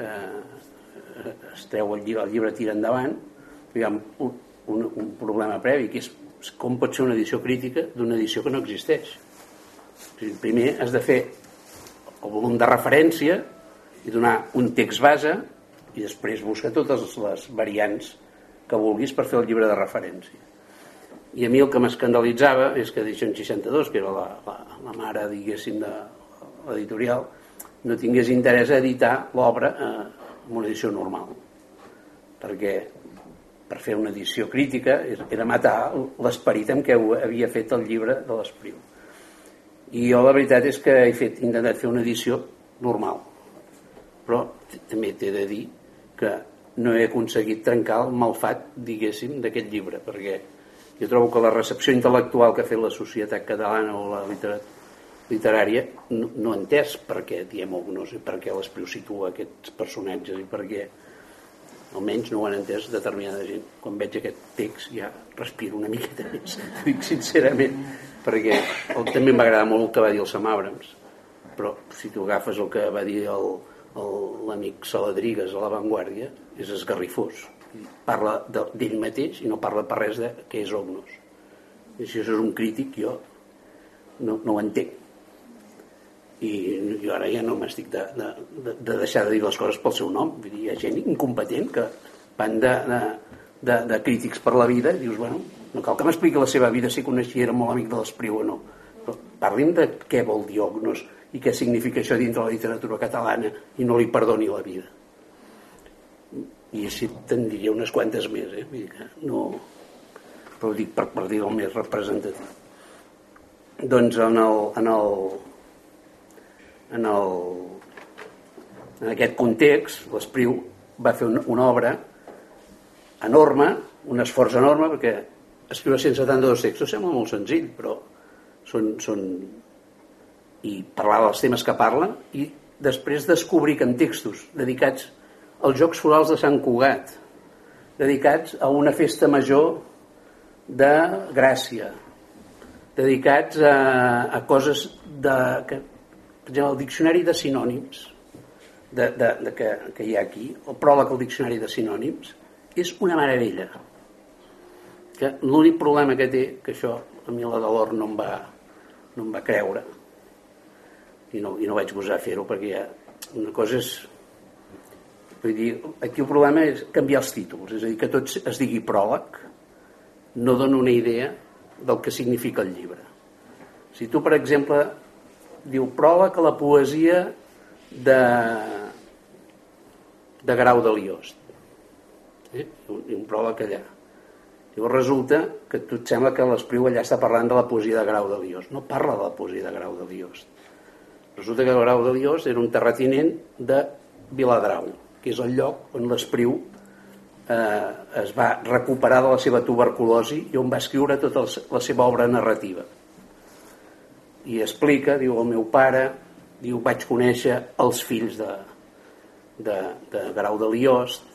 eh, es treu el llibre, el llibre tira endavant, hi ha un, un, un problema previ, que és com pot ser una edició crítica d'una edició que no existeix. Primer has de fer el volum de referència i donar un text base i després busca totes les variants que vulguis per fer el llibre de referència. I a mi el que m'escandalitzava és que Edició 62, que era la, la, la mare, diguéssim, de l'editorial, no tingués interès a editar l'obra eh, en una edició normal. Perquè per fer una edició crítica era matar l'esperit amb què havia fet el llibre de l'Espriu. I jo la veritat és que he fet, intentat fer una edició normal. Però també t'he de dir que no he aconseguit trencar el malfat, diguéssim, d'aquest llibre, perquè jo trobo que la recepció intel·lectual que ha fet la societat catalana o la literària no, no ha entès per què diem Ognos i per què l'Espriu situa aquests personatges i per què almenys no ho han entès determinada gent. Quan veig aquest text ja respiro una miqueta més, dic sincerament, perquè el, també agradar molt el que va dir el Sam Abrams, però si tu agafes el que va dir l'amic Saladrigues a l'avantguàrdia, és esgarrifós. Parla d'ell mateix i no parla per res de què és Ognos. I si això és un crític, jo no, no ho entenc i jo ara ja no m'estic de, de, de deixar de dir les coses pel seu nom vull dir, hi ha gent incompetent que van de, de, de, de crítics per la vida i dius, bueno, no cal que m'expliqui la seva vida si coneixia era molt amic de l'Espriu o no però parlin de què vol dir Ognos i què significa això dintre la literatura catalana? I no li perdoni la vida. I així te'n diria unes quantes més eh? Vull dir que no però ho dic per, per dir el més representatiu. Doncs en el, en el en, el, en aquest context l'Espriu va fer una, una obra enorme, un esforç enorme perquè escriure 172 textos sembla molt senzill però són, són i parlar dels temes que parlen i després descobrir que en textos dedicats als Jocs Florals de Sant Cugat dedicats a una festa major de Gràcia dedicats a, a coses de, que, per exemple, el diccionari de sinònims de, de, de que, que hi ha aquí, el pròleg al diccionari de sinònims, és una meravella. Que l'únic problema que té, que això a mi la de l'or no, em va, no em va creure, i no, i no vaig gosar fer-ho perquè ja, una cosa és vull dir, aquí el problema és canviar els títols, és a dir, que tot es digui pròleg no dona una idea del que significa el llibre. Si tu, per exemple, diu pròleg a la poesia de, de Grau de Liost. Eh? Un, un pròleg allà. Llavors resulta que tu et sembla que l'Espriu allà està parlant de la poesia de Grau de Liost. No parla de la poesia de Grau de Liost. Resulta que Grau de Liost era un terratinent de Viladrau, que és el lloc on l'Espriu eh, es va recuperar de la seva tuberculosi i on va escriure tota la seva obra narrativa. I explica, diu, el meu pare diu, vaig conèixer els fills de, de, de Grau de Liost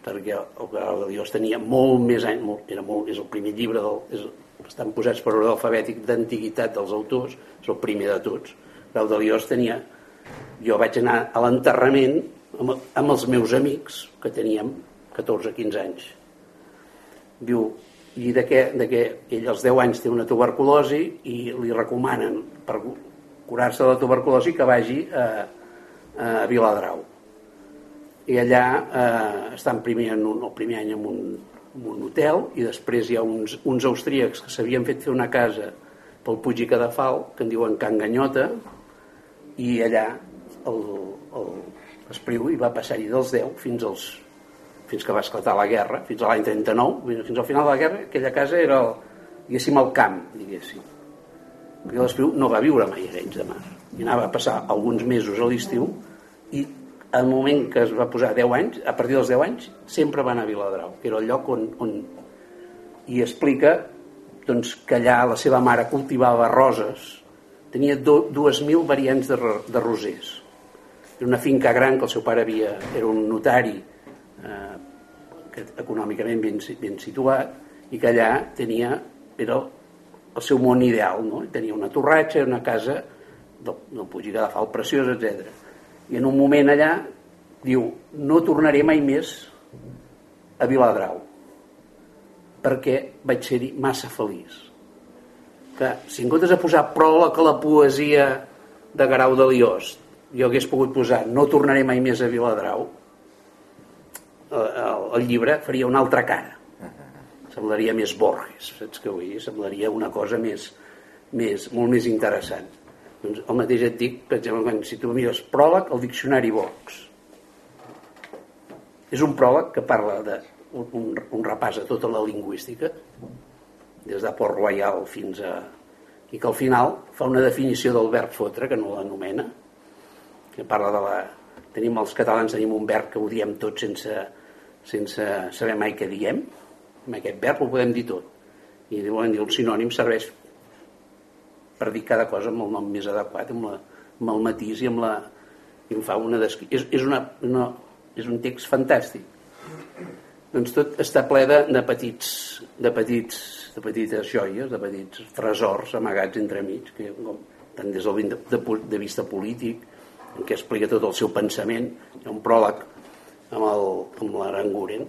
perquè el Grau de Liost tenia molt més anys, molt, era molt, és el primer llibre del, és, estan posats per ordre alfabètic d'antiguitat dels autors, és el primer de tots Grau de Liost tenia. Jo vaig anar a l'enterrament amb, amb els meus amics que teníem 14-15 anys. Diu, i de què, de què? Ell als 10 anys té una tuberculosi i li recomanen per curar-se de la tuberculosi que vagi a, a Viladrau. I allà eh, estan primer en un, el primer any en un, en un hotel i després hi ha uns, uns austríacs que s'havien fet fer una casa pel Puig i Cadafal que en diuen Can Ganyota i allà el, el Espriu hi va passar-hi dels 10 fins als fins que va esclatar la guerra, fins a l'any 39, fins al final de la guerra, aquella casa era, el, diguéssim, el camp, diguéssim. Perquè l'Espriu no va viure mai a Arenys de Mar. I anava a passar alguns mesos a l'estiu i al moment que es va posar 10 anys, a partir dels 10 anys, sempre va anar a Viladrau, que era el lloc on... on i explica doncs, que allà la seva mare cultivava roses, tenia 2.000 variants de, de rosers. Era una finca gran que el seu pare havia, era un notari eh, que econòmicament ben, ben situat i que allà tenia era el seu món ideal no? tenia una torratxa, una casa del, del Puig i Cadafal preciós, etc. I en un moment allà diu, no tornaré mai més a Viladrau perquè vaig ser-hi massa feliç. Que si en comptes de posar pròleg a la poesia de Garau de Liost, jo hagués pogut posar no tornaré mai més a Viladrau, el, el llibre faria una altra cara. Semblaria més Borges saps què vull dir? semblaria una cosa més, més, molt més interessant. Doncs el mateix et dic per exemple quan, si tu mires pròleg al diccionari Vox. És un pròleg que parla de un, un repàs a tota la lingüística des de Port Royal fins a i que al final fa una definició del verb fotre que no l'anomena que parla de la tenim els catalans tenim un verb que ho diem tot sense sense saber mai què diem amb aquest verb ho podem dir tot. I volen dir, el sinònim serveix per dir cada cosa amb el nom més adequat amb, la, amb el matís i amb la i fa una descri... és, és, una, una, és un text fantàstic. Doncs tot està ple de, de petits de petits de petites joies, de petits tresors amagats entremig, que com, tant des del de, de, de vista polític, en què explica tot el seu pensament. Hi ha un pròleg amb, l'Aranguren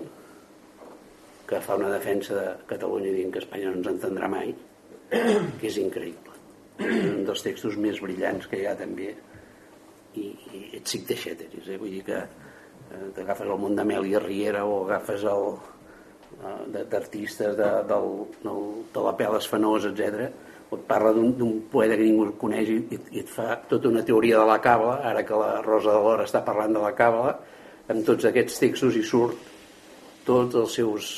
que fa una defensa de Catalunya dient que Espanya no ens entendrà mai que és increïble un dels textos més brillants que hi ha també i, i ets sic de xèteris eh? vull dir que eh, t'agafes el món d'Amèlia Riera o agafes el d'artistes de, del, del, de la Peles Fenós, etc et parla d'un poeta que ningú coneix i, i et fa tota una teoria de la càbala ara que la Rosa de l'Hora està parlant de la càbala. En tots aquests textos hi surt tots els seus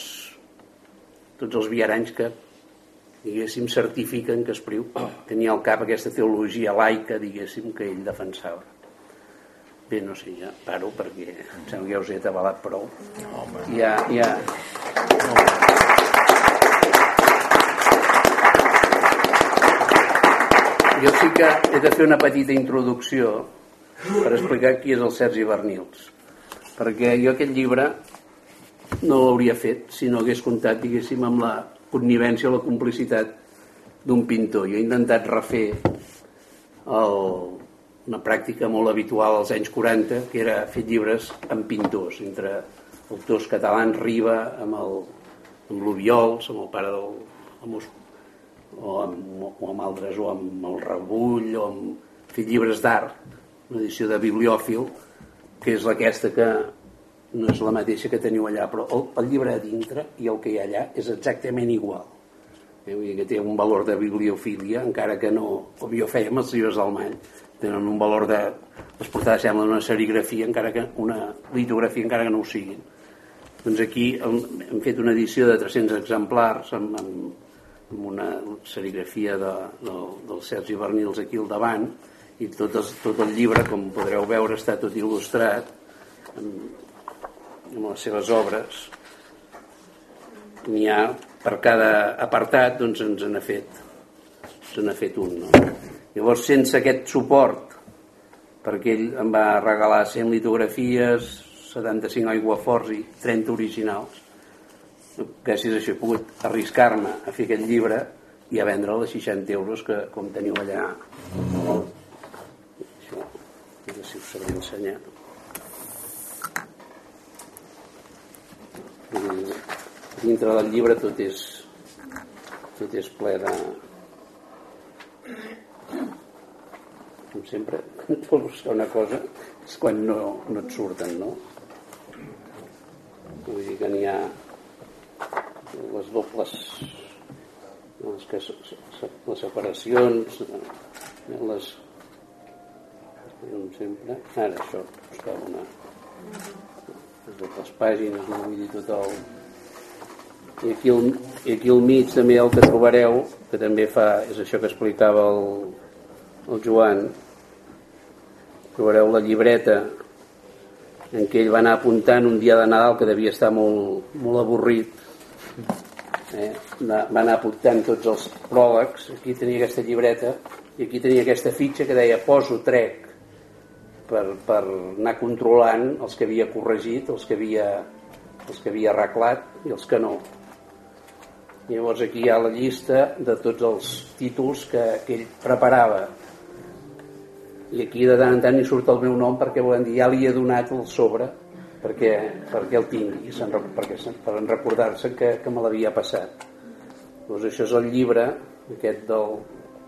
tots els viaranys que diguéssim certifiquen que Espriu tenia al cap aquesta teologia laica diguéssim que ell defensava bé, no sé, ja paro perquè em sembla que ja us he atabalat prou Home. ja, ja jo sí que he de fer una petita introducció per explicar qui és el Sergi Bernils perquè jo aquest llibre no l'hauria fet si no hagués comptat, diguéssim, amb la connivència o la complicitat d'un pintor. Jo he intentat refer el, una pràctica molt habitual als anys 40, que era fer llibres amb pintors, entre autors catalans, Riba, amb el amb amb el pare del amb els, o, amb, o amb altres, o amb el Rebull, o amb fer llibres d'art, una edició de bibliòfil, que és aquesta que no és la mateixa que teniu allà, però el, el llibre a dintre i el que hi ha allà és exactament igual. Eh, vull dir que té un valor de bibliofília, encara que no, com jo fèiem els llibres del Mall, tenen un valor de... Les portades semblen una serigrafia, encara que una litografia, encara que no ho siguin. Doncs aquí hem, hem fet una edició de 300 exemplars amb, amb, amb una serigrafia de, de, del Sergi Bernils aquí al davant i tot, el, tot el llibre, com podreu veure, està tot il·lustrat amb, amb les seves obres n'hi ha per cada apartat doncs ens n'ha fet ens n'ha fet un no? Llavors, sense aquest suport, perquè ell em va regalar 100 litografies, 75 aiguaforts i 30 originals, gràcies a això he pogut arriscar-me a fer aquest llibre i a vendre les 60 euros que, com teniu allà. Això, a veure si us sabré ensenyar. dintre del llibre tot és tot és ple de com sempre quan vols buscar una cosa és quan no, no et surten no? vull dir que n'hi ha les dobles les, que, les separacions les sempre ara això buscar una les dobles pàgines no vull dir tot el i aquí, al, i aquí al mig també el que trobareu que també fa, és això que explicava el, el Joan trobareu la llibreta en què ell va anar apuntant un dia de Nadal que devia estar molt, molt avorrit eh? va anar apuntant tots els pròlegs aquí tenia aquesta llibreta i aquí tenia aquesta fitxa que deia poso, trec per, per anar controlant els que havia corregit els que havia, els que havia arreglat i els que no llavors aquí hi ha la llista de tots els títols que, que ell preparava. I aquí de tant en tant hi surt el meu nom perquè volen dir ja li he donat el sobre perquè, perquè el tingui perquè, per recordar-se que, que me l'havia passat. Doncs això és el llibre aquest del,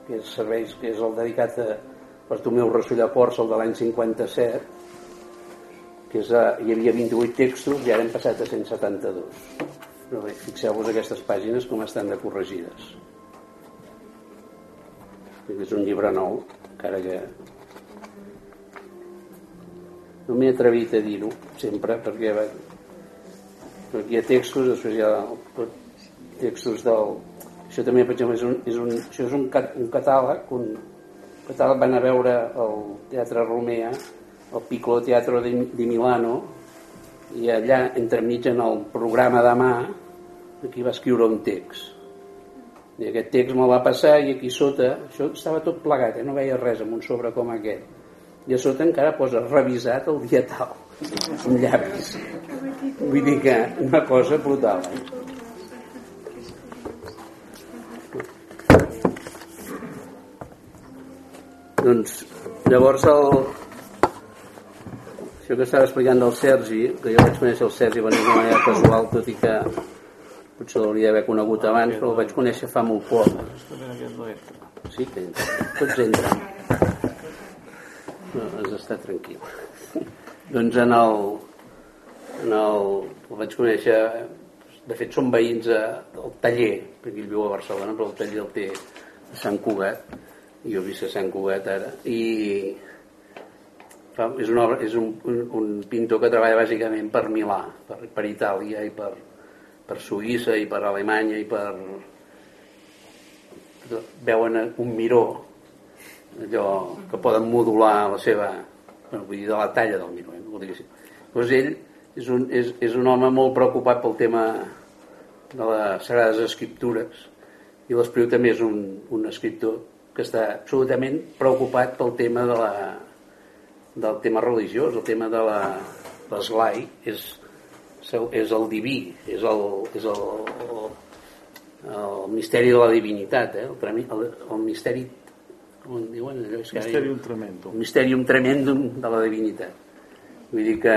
que és, serveis, que és el dedicat a Bartomeu Rassulla Ports el de l'any 57 que és a, hi havia 28 textos i ara hem passat a 172 però bé, fixeu-vos aquestes pàgines com estan de corregides. És un llibre nou, encara que no m'he atrevit a dir-ho sempre perquè, perquè hi ha textos després hi ha textos del això també per exemple és un, és un, això és un, un catàleg un catàleg van a veure el Teatre Romea el Piccolo Teatro di, di Milano i allà entremig en el programa de mà aquí va escriure un text i aquest text me'l va passar i aquí sota això estava tot plegat, eh? no veia res amb un sobre com aquest i a sota encara posa revisat el dia tal amb llavis vull dir que una cosa brutal eh? doncs llavors el, això que estava explicant del Sergi, que jo vaig conèixer el Sergi d'una manera casual, tot i que potser l'hauria d'haver conegut abans, però el vaig conèixer fa molt poc. Sí que entra. Tots entren. No, has d'estar tranquil. doncs en el, en el, el vaig conèixer, de fet són veïns del taller, perquè ell viu a Barcelona, però el taller el té a Sant Cugat, jo visc a Sant Cugat ara, i és, una obra, és un, un, un pintor que treballa bàsicament per Milà, per, per Itàlia i per, per Suïssa i per Alemanya i per veuen un miró allò que poden modular la seva bueno, vull dir de la talla del miró eh? Doncs ell és un, és, és un home molt preocupat pel tema de les Sagrades Escriptures i l'Espriu també és un, un escriptor que està absolutament preocupat pel tema de la, del tema religiós, el tema de l'esglai és, és el diví, és el, és el, el, el misteri de la divinitat, eh? el, el, el misteri com en diuen allò? És que Mysterium tremendum. El Mysterium tremendum de la divinitat. Vull dir que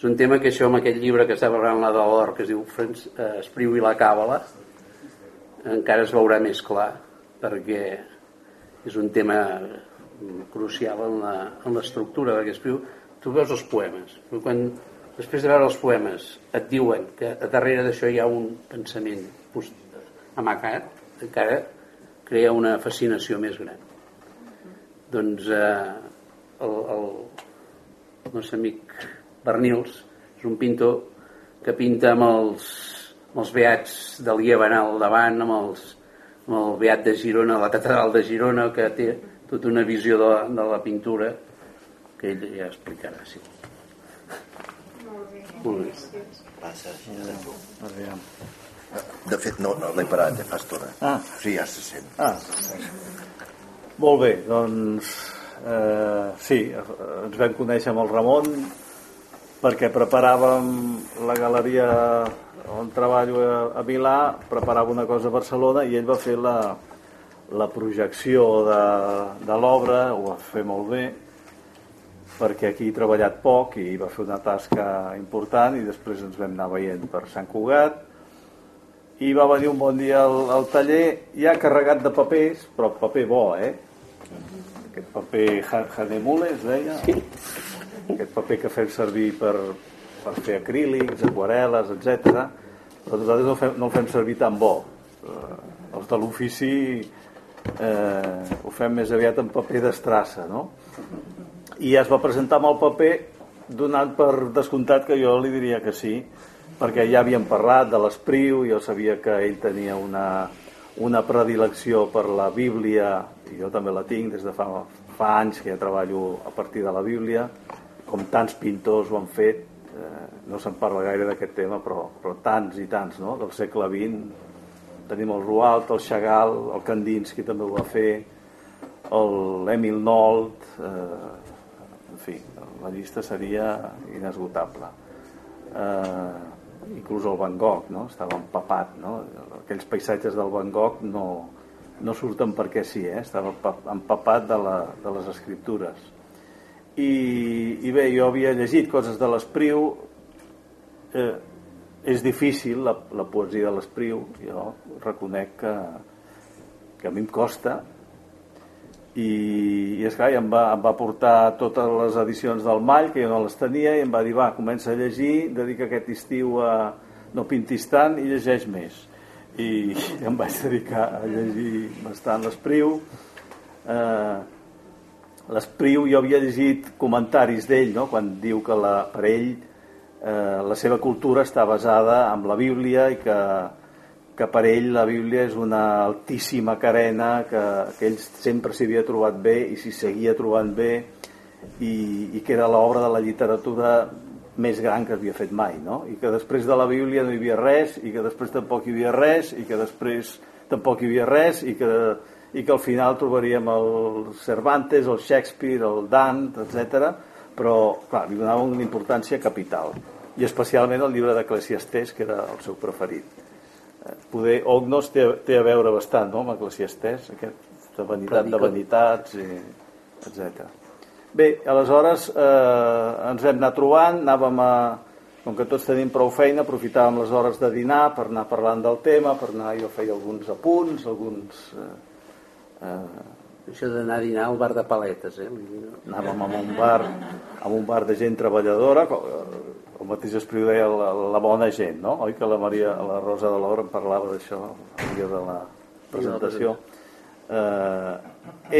és un tema que això amb aquest llibre que està parlant la de l'or que es diu eh, Espriu i la Càbala encara es veurà més clar perquè és un tema crucial en l'estructura perquè escriu, tu veus els poemes. Però quan després de veure els poemes et diuen que darrere d'això hi ha un pensament amagat encara crea una fascinació més gran. Doncs eh, el, el, nostre amic Bernils és un pintor que pinta amb els, amb els beats de Liebenal al davant amb, els, amb el beat de Girona la catedral de Girona que té tota una visió de la, de la pintura que ell ja explicarà, sí. Molt bé. Molt bé. Passa, Aviam. De fet, no, no l'he parat, ja fa estona. Ah. Sí, ja se sent. Ah, Molt bé, doncs eh, sí, ens vam conèixer amb el Ramon perquè preparàvem la galeria on treballo a, a Milà, preparava una cosa a Barcelona i ell va fer la, la projecció de, de l'obra, ho va fer molt bé, perquè aquí he treballat poc i va fer una tasca important i després ens vam anar veient per Sant Cugat i va venir un bon dia al, al taller ja carregat de papers, però paper bo, eh? Aquest paper Hanemule es deia, sí. aquest paper que fem servir per, per fer acrílics, aquarel·les, etc. Però nosaltres no, fem, no el fem servir tan bo. Eh, els de l'ofici eh, ho fem més aviat en paper d'estrassa, no? I es va presentar amb el paper donant per descomptat que jo li diria que sí, perquè ja havíem parlat de l'Espriu, jo sabia que ell tenia una, una predilecció per la Bíblia, i jo també la tinc des de fa, fa anys que ja treballo a partir de la Bíblia, com tants pintors ho han fet, eh, no se'n parla gaire d'aquest tema, però, però tants i tants, no?, del segle XX. Tenim el Rualt, el Chagall, el Kandinsky també ho va fer, l'Emil Nolt, eh, en fi, la llista seria inesgotable. Eh, inclús el Van Gogh no? estava empapat no? aquells paisatges del Van Gogh no, no surten perquè sí eh? estava empapat de, la, de les escriptures i, i bé, jo havia llegit coses de l'Espriu eh, és difícil la, la poesia de l'Espriu jo reconec que, que a mi em costa i, i és clar, em va, em va portar totes les edicions del Mall, que jo no les tenia, i em va dir, va, comença a llegir, dedica aquest estiu a No pintis tant i llegeix més. I em vaig dedicar a llegir bastant l'Espriu. Eh, L'Espriu, jo havia llegit comentaris d'ell, no? quan diu que la, per ell eh, la seva cultura està basada en la Bíblia i que que per ell la Bíblia és una altíssima carena que, que ell sempre s'hi havia trobat bé i s'hi seguia trobant bé i, i que era l'obra de la literatura més gran que havia fet mai no? i que després de la Bíblia no hi havia res i que després tampoc hi havia res i que després tampoc hi havia res i que, i que al final trobaríem el Cervantes, el Shakespeare, el Dante, etc. però clar, li donava una importància capital i especialment el llibre d'Eclesiastés que era el seu preferit poder Ognos té, té a veure bastant no, amb Eclesiastés, aquesta vanitat Predica. de vanitats, i, etc. Bé, aleshores eh, ens hem anat trobant, anàvem a, com que tots tenim prou feina, aprofitàvem les hores de dinar per anar parlant del tema, per anar, jo feia alguns apunts, alguns... Eh, eh, això d'anar a dinar al bar de paletes, eh? Anàvem a un bar, a un bar de gent treballadora, el mateix Espriu deia la, la bona gent, no? Oi que la Maria, la Rosa de l'Or en parlava d'això el dia de la presentació. Eh,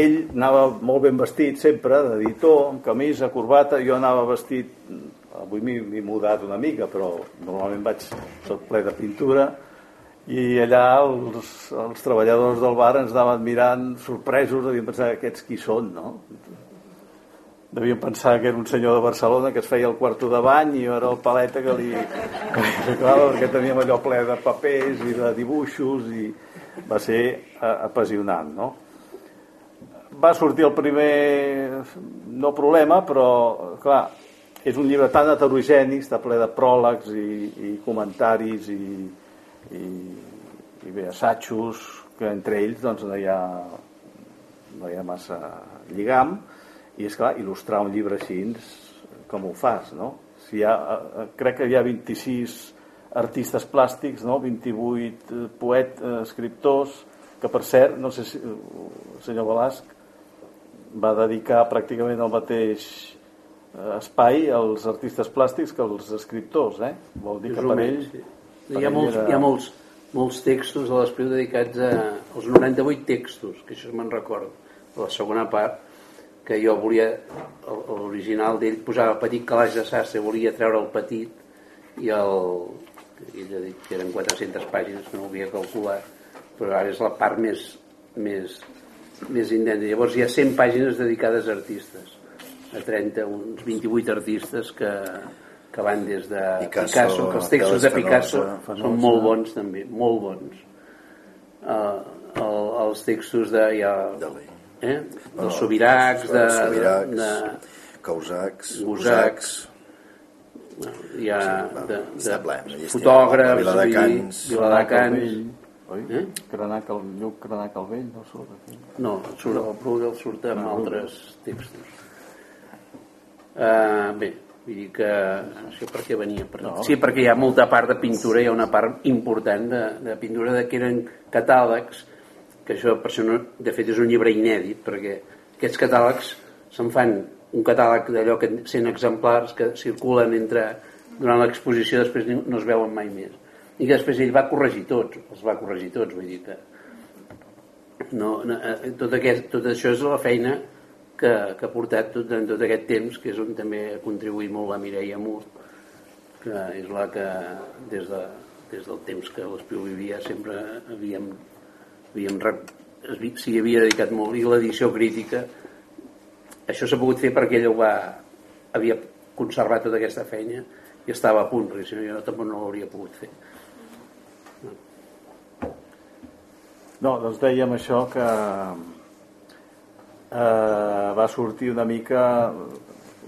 ell anava molt ben vestit sempre, d'editor, amb camisa, corbata, jo anava vestit, avui m'he mudat una mica, però normalment vaig tot ple de pintura, i allà els, els treballadors del bar ens anaven mirant sorpresos, devien pensar aquests qui són, no? devien pensar que era un senyor de Barcelona que es feia el quarto de bany i era el paleta que li, que perquè teníem allò ple de papers i de dibuixos i va ser apassionant no? va sortir el primer no problema però clar és un llibre tan heterogeni està ple de pròlegs i, i comentaris i, i, i bé, assajos que entre ells doncs no hi ha no hi ha massa lligam i és clar, il·lustrar un llibre així com ho fas, no? Si hi ha, eh, crec que hi ha 26 artistes plàstics, no? 28 eh, poet, eh, escriptors, que per cert, no sé si el senyor Balasc va dedicar pràcticament el mateix espai als artistes plàstics que als escriptors, eh? Vol dir que per ell... Sí. Hi ha, molts, hi ha molts, molts textos a l'Espriu dedicats a, als 98 textos, que això me'n recordo, la segona part, que jo volia l'original d'ell posava petit calaix de sastre volia treure el petit i el ell ha dit que eren 400 pàgines que no ho havia calculat però ara és la part més més, més intensa llavors hi ha 100 pàgines dedicades a artistes a 30, uns 28 artistes que, que van des de Picasso, Picasso que els textos de Picasso Fanosa, són molt bons també, molt bons uh, el, els textos de ja, eh? dels sobiracs, de, sobiracs, de, causacs, Cosacs. hi ha Sí, de, de fotògrafs, Viladecans. Viladecans, Oi? Eh? Cranac el, Lluc Cranac el vell, no surt aquí. No, surt, el Bruegel surt amb Ah, altres textos. Uh, bé, vull dir que no sé per què venia. Per... No. Sí, perquè hi ha molta part de pintura, hi ha una part important de, de pintura de que eren catàlegs, que això per això no, de fet és un llibre inèdit, perquè aquests catàlegs se'n fan un catàleg d'allò que 100 exemplars que circulen entre durant l'exposició després no es veuen mai més i que després ell va corregir tots els va corregir tots vull dir que no, no, eh, tot, aquest, tot això és la feina que, que ha portat tot, en tot aquest temps, que és on també ha contribuït molt la Mireia Mur, que és la que des, de, des del temps que l'Espiu vivia sempre havíem, havíem s'hi havia dedicat molt i l'edició crítica això s'ha pogut fer perquè ell ho va, havia conservat tota aquesta feina i estava a punt, perquè si no jo tampoc no l'hauria pogut fer. No, doncs dèiem això que eh, va sortir una mica,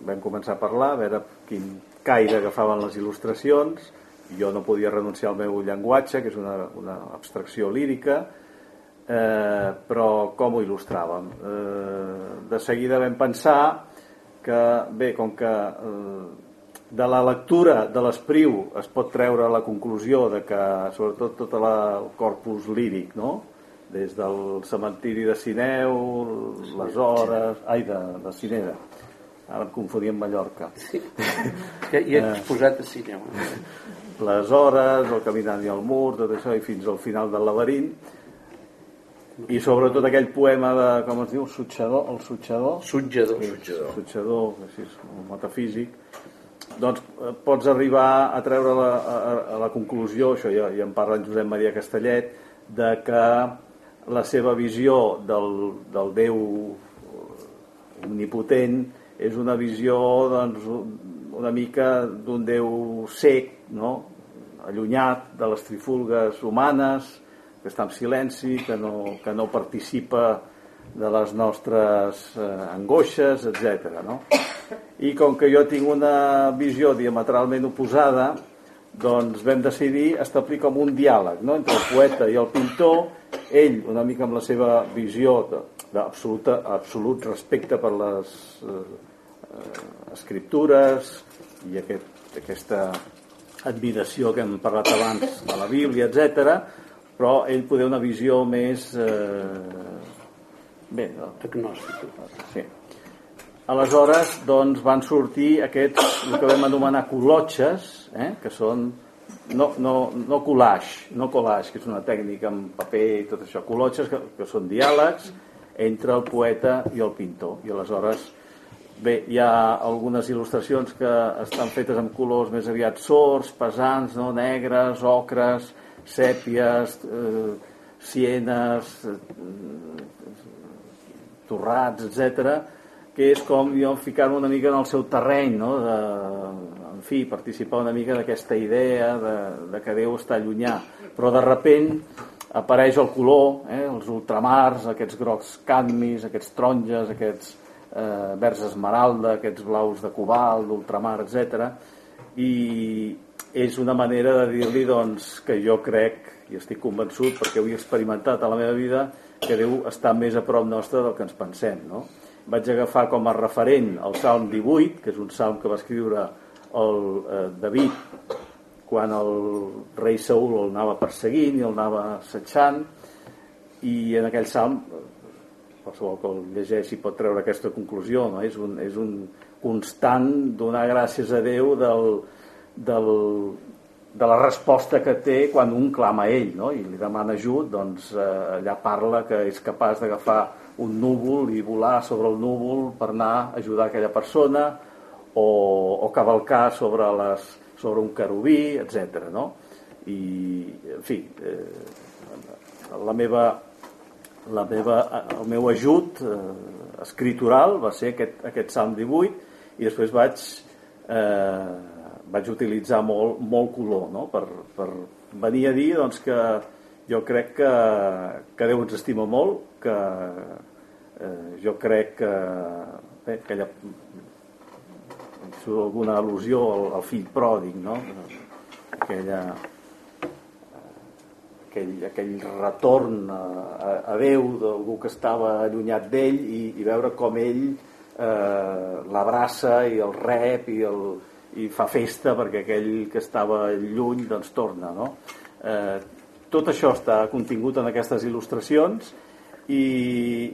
vam començar a parlar, a veure quin caire agafaven les il·lustracions, jo no podia renunciar al meu llenguatge, que és una, una abstracció lírica, eh, però com ho il·lustràvem? Eh, de seguida vam pensar que, bé, com que eh, de la lectura de l'espriu es pot treure la conclusió de que, sobretot, tot el corpus líric, no? Des del cementiri de Sineu, les hores... Ai, de, de Cinera. Ara em confonia amb Mallorca. Que hi he exposat a cinema. Les hores, el caminant i el mur, tot això, i fins al final del laberint. I sobretot aquell poema de, com es diu, Sutxador, el Sutxador, Sutjador. Sutjador. Sutxador, que així és un metafísic, doncs eh, pots arribar a treure la, a, a la conclusió, això ja, ja en parla en Josep Maria Castellet, de que la seva visió del, del Déu omnipotent és una visió doncs, una mica d'un Déu sec, no? allunyat de les trifulgues humanes, que està en silenci, que no, que no participa de les nostres eh, angoixes, etc. No? I com que jo tinc una visió diametralment oposada, doncs vam decidir establir com un diàleg no? entre el poeta i el pintor, ell una mica amb la seva visió d'absolut absolut respecte per les eh, eh, escriptures i aquest, aquesta admiració que hem parlat abans de la Bíblia, etc. però ell poder una visió més... Eh, bé, no, Agnòstic. Sí. Aleshores, doncs, van sortir aquests, el que vam anomenar col·lotges, eh? que són no, no, no collage, no collage, que és una tècnica amb paper i tot això, col·lotges que, que són diàlegs entre el poeta i el pintor. I aleshores, bé, hi ha algunes il·lustracions que estan fetes amb colors més aviat sords, pesants, no? negres, ocres, sèpies, eh, sienes, eh, torrats, etc que és com jo ficar-me una mica en el seu terreny, no? de, en fi, participar una mica d'aquesta idea de, de que Déu està llunyà. Però de repent apareix el color, eh? els ultramars, aquests grocs cadmis, aquests taronges, aquests eh, verds esmeralda, aquests blaus de cobalt, d'ultramar, etc. I és una manera de dir-li doncs, que jo crec, i estic convençut perquè ho he experimentat a la meva vida, que Déu està més a prop nostre del que ens pensem. No? Vaig agafar com a referent el Salm 18, que és un salm que va escriure el eh, David quan el rei Saúl el anava perseguint i el anava assetjant i en aquell salm qualsevol que el llegeixi pot treure aquesta conclusió no? és, un, és un constant donar gràcies a Déu del, del, de la resposta que té quan un clama a ell no? i li demana ajut doncs eh, allà parla que és capaç d'agafar un núvol i volar sobre el núvol per anar a ajudar aquella persona o, o cavalcar sobre, les, sobre un carubí, etc. No? I, en fi, eh, la meva, la meva, el meu ajut eh, escritural va ser aquest, aquest Salm 18 i després vaig, eh, vaig utilitzar molt, molt color no? per, per venir a dir doncs, que jo crec que, que Déu ens estima molt, que eh, jo crec que bé, aquella alguna al·lusió al, al fill pròdig no? aquella aquell, aquell retorn a, a Déu d'algú que estava allunyat d'ell i, i veure com ell eh, l'abraça i el rep i, el, i fa festa perquè aquell que estava lluny doncs torna no? eh, tot això està contingut en aquestes il·lustracions i,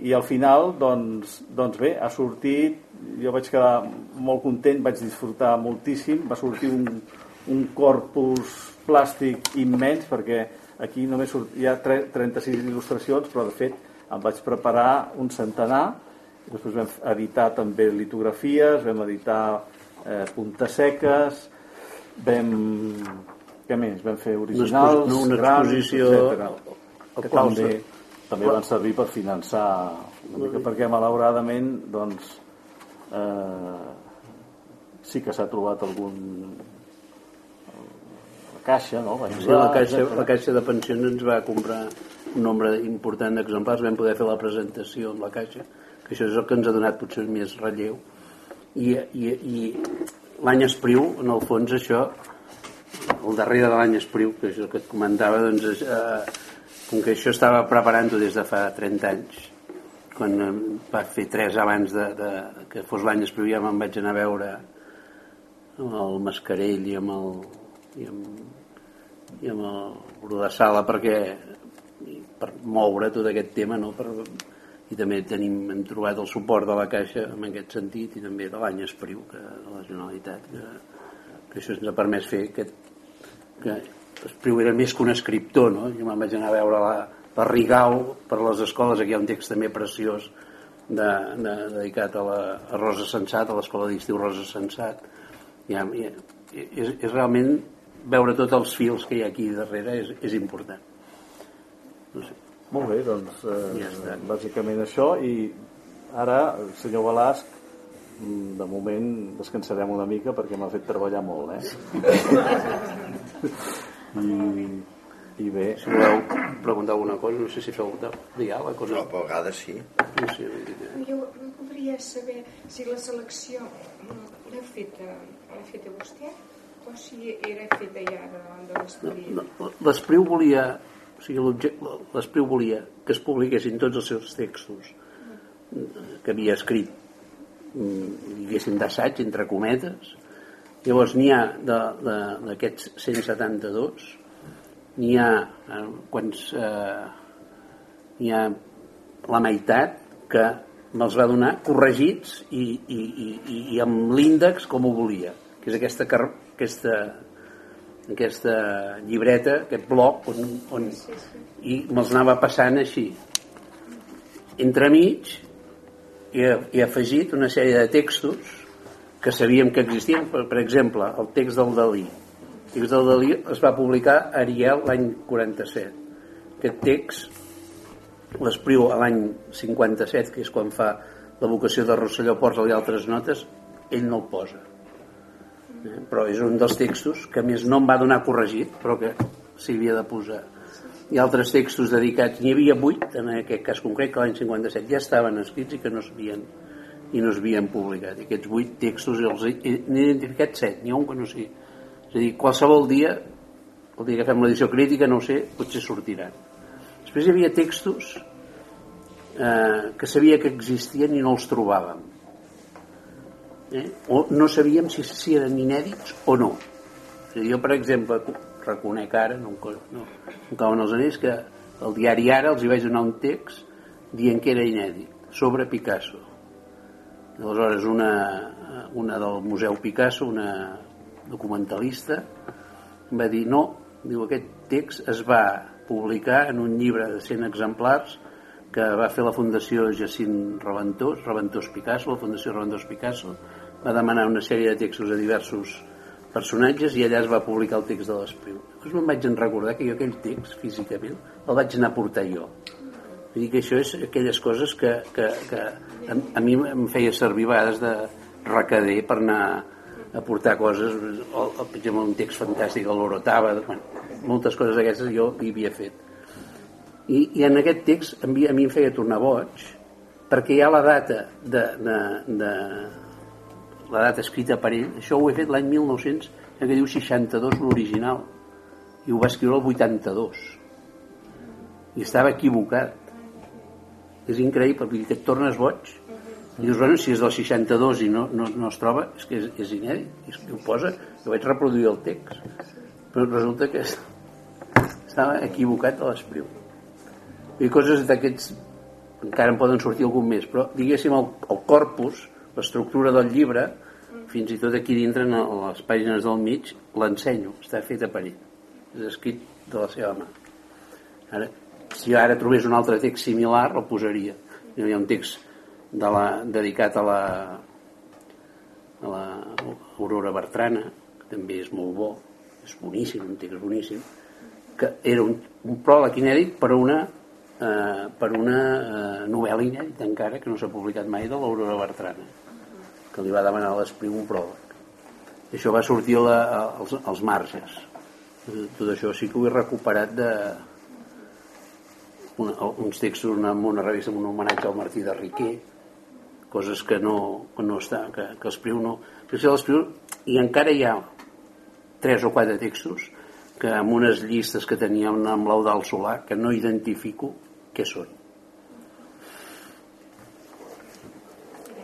i al final doncs, doncs bé, ha sortit jo vaig quedar molt content vaig disfrutar moltíssim va sortir un, un corpus plàstic immens perquè aquí només surt, hi ha 36 il·lustracions però de fet em vaig preparar un centenar. Després vam editar també litografies vam editar eh, puntes seques vam què més? vam fer originals no, una exposició grans, que també, també van servir per finançar una mica perquè malauradament doncs eh, sí que s'ha trobat algun caixa, no? Va sí, la, caixa, la caixa de pensions ens va comprar un nombre important d'exemplars, vam poder fer la presentació amb la caixa, que això és el que ens ha donat potser més relleu. I, i, i l'any Espriu, en el fons, això, el darrere de l'any Espriu, que és el que et comentava, doncs, eh, com que això estava preparant-ho des de fa 30 anys, quan va fer tres abans de, de que fos l'any Espriu ja me'n vaig anar a veure amb el Mascarell i amb el, i amb, i amb el de Sala perquè per moure tot aquest tema no? per, i també tenim, hem trobat el suport de la Caixa en aquest sentit i també de l'any Espriu que, de la Generalitat que, que això ens ha permès fer aquest, que Espriu era més que un escriptor no? jo me'n vaig anar a veure la, la Rigau per les escoles, aquí hi ha un text també preciós de, de, dedicat a, la, a Rosa Sensat, a l'escola d'estiu Rosa Sensat hi ha, és, és realment veure tots els fils que hi ha aquí darrere és, és important no sé. molt bé, doncs eh, ja bàsicament això i ara, senyor Balasc mm, de moment descansarem una mica perquè m'ha fet treballar molt eh? I, i bé si voleu preguntar alguna cosa no sé si feu de diàleg o no, a vegades sí. No sé, jo voldria saber si la selecció l'ha feta, l'ha feta vostè o si era feta ja de, de l'Espriu? No, no, L'Espriu volia, o sigui, l'Espriu volia que es publiquessin tots els seus textos que havia escrit mm, diguéssim d'assaig entre cometes llavors n'hi ha d'aquests 172 n'hi ha eh, quants eh, n'hi ha la meitat que me'ls va donar corregits i, i, i, i amb l'índex com ho volia que és aquesta, aquesta, aquesta llibreta, aquest bloc on, on, i me'ls anava passant així. Entremig he, he afegit una sèrie de textos que sabíem que existien per, per exemple, el text del Dalí. El text del Dalí es va publicar a Ariel l'any 47 aquest text l'espriu a l'any 57 que és quan fa la vocació de Rosselló Ports i altres notes. Ell no el posa. Eh? però és un dels textos que més no em va donar corregit però que s'hi havia de posar. I altres textos dedicats. N'hi havia vuit en aquest cas concret que l'any 57 ja estaven escrits i que no s'havien i no s'havien publicat. I aquests vuit textos els n'he identificat set n'hi ha un que no sé. És a dir, qualsevol dia el dia que fem l'edició crítica no sé, potser sortiran. Després hi havia textos eh, que sabia que existien i no els trobàvem. Eh? o no sabíem si, si eren inèdits o no. Jo per exemple reconec ara no, no, no cauen els anells que el diari Ara els hi vaig donar un text dient que era inèdit sobre Picasso aleshores una, una del Museu Picasso una documentalista va dir no diu aquest text es va publicar en un llibre de 100 exemplars que va fer la Fundació Jacint Reventós, Reventós Picasso, la Fundació Reventós Picasso, va demanar una sèrie de textos a diversos personatges i allà es va publicar el text de l'Espriu. Llavors me'n vaig recordar que jo aquell text, físicament, el vaig anar a portar jo. Vull dir que això és aquelles coses que, que, que a, a mi em feia servir a vegades de recader per anar a portar coses, o, o per exemple, un text fantàstic a l'Orotava, bueno, moltes coses d'aquestes jo hi havia fet. I, I en aquest text a mi, a mi em feia tornar boig perquè hi ha la data de, de, de la data escrita per ell, això ho he fet l'any 1900, que diu 62 l'original, i ho va escriure el 82. I estava equivocat. És increïble, perquè et tornes boig. I dius, bueno, si és del 62 i no, no, no es troba, és que és, és inèdit. I és que ho posa, jo vaig reproduir el text. Però resulta que estava equivocat a l'espriu. I coses d'aquests encara en poden sortir algun més, però diguéssim el, el corpus, l'estructura del llibre, fins i tot aquí dintre en les pàgines del mig l'ensenyo, està feta per ell és escrit de la seva mà ara, si ara trobés un altre text similar el posaria. Hi ha un text de la, dedicat a la a la Aurora Bertrana que també és molt bo és boníssim, un text boníssim que era un, un pròleg inèdit per una eh, per una eh, novel·la inèdita encara que no s'ha publicat mai de l'Aurora Bertrana que li va demanar a l'Espriu un pròleg. I això va sortir la, als, als marges. Tot això sí que ho he recuperat de una, uns textos una, una revista amb un homenatge al Martí de Riquer coses que no, que no està que, que Espriu no l'Espriu i encara hi ha tres o quatre textos que amb unes llistes que teníem amb l'Eudal Solà que no identifico què són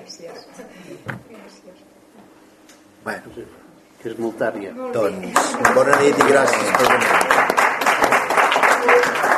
Gràcies. Gràcies. Bueno, que és molt tard ja doncs, bona nit i gràcies per venir.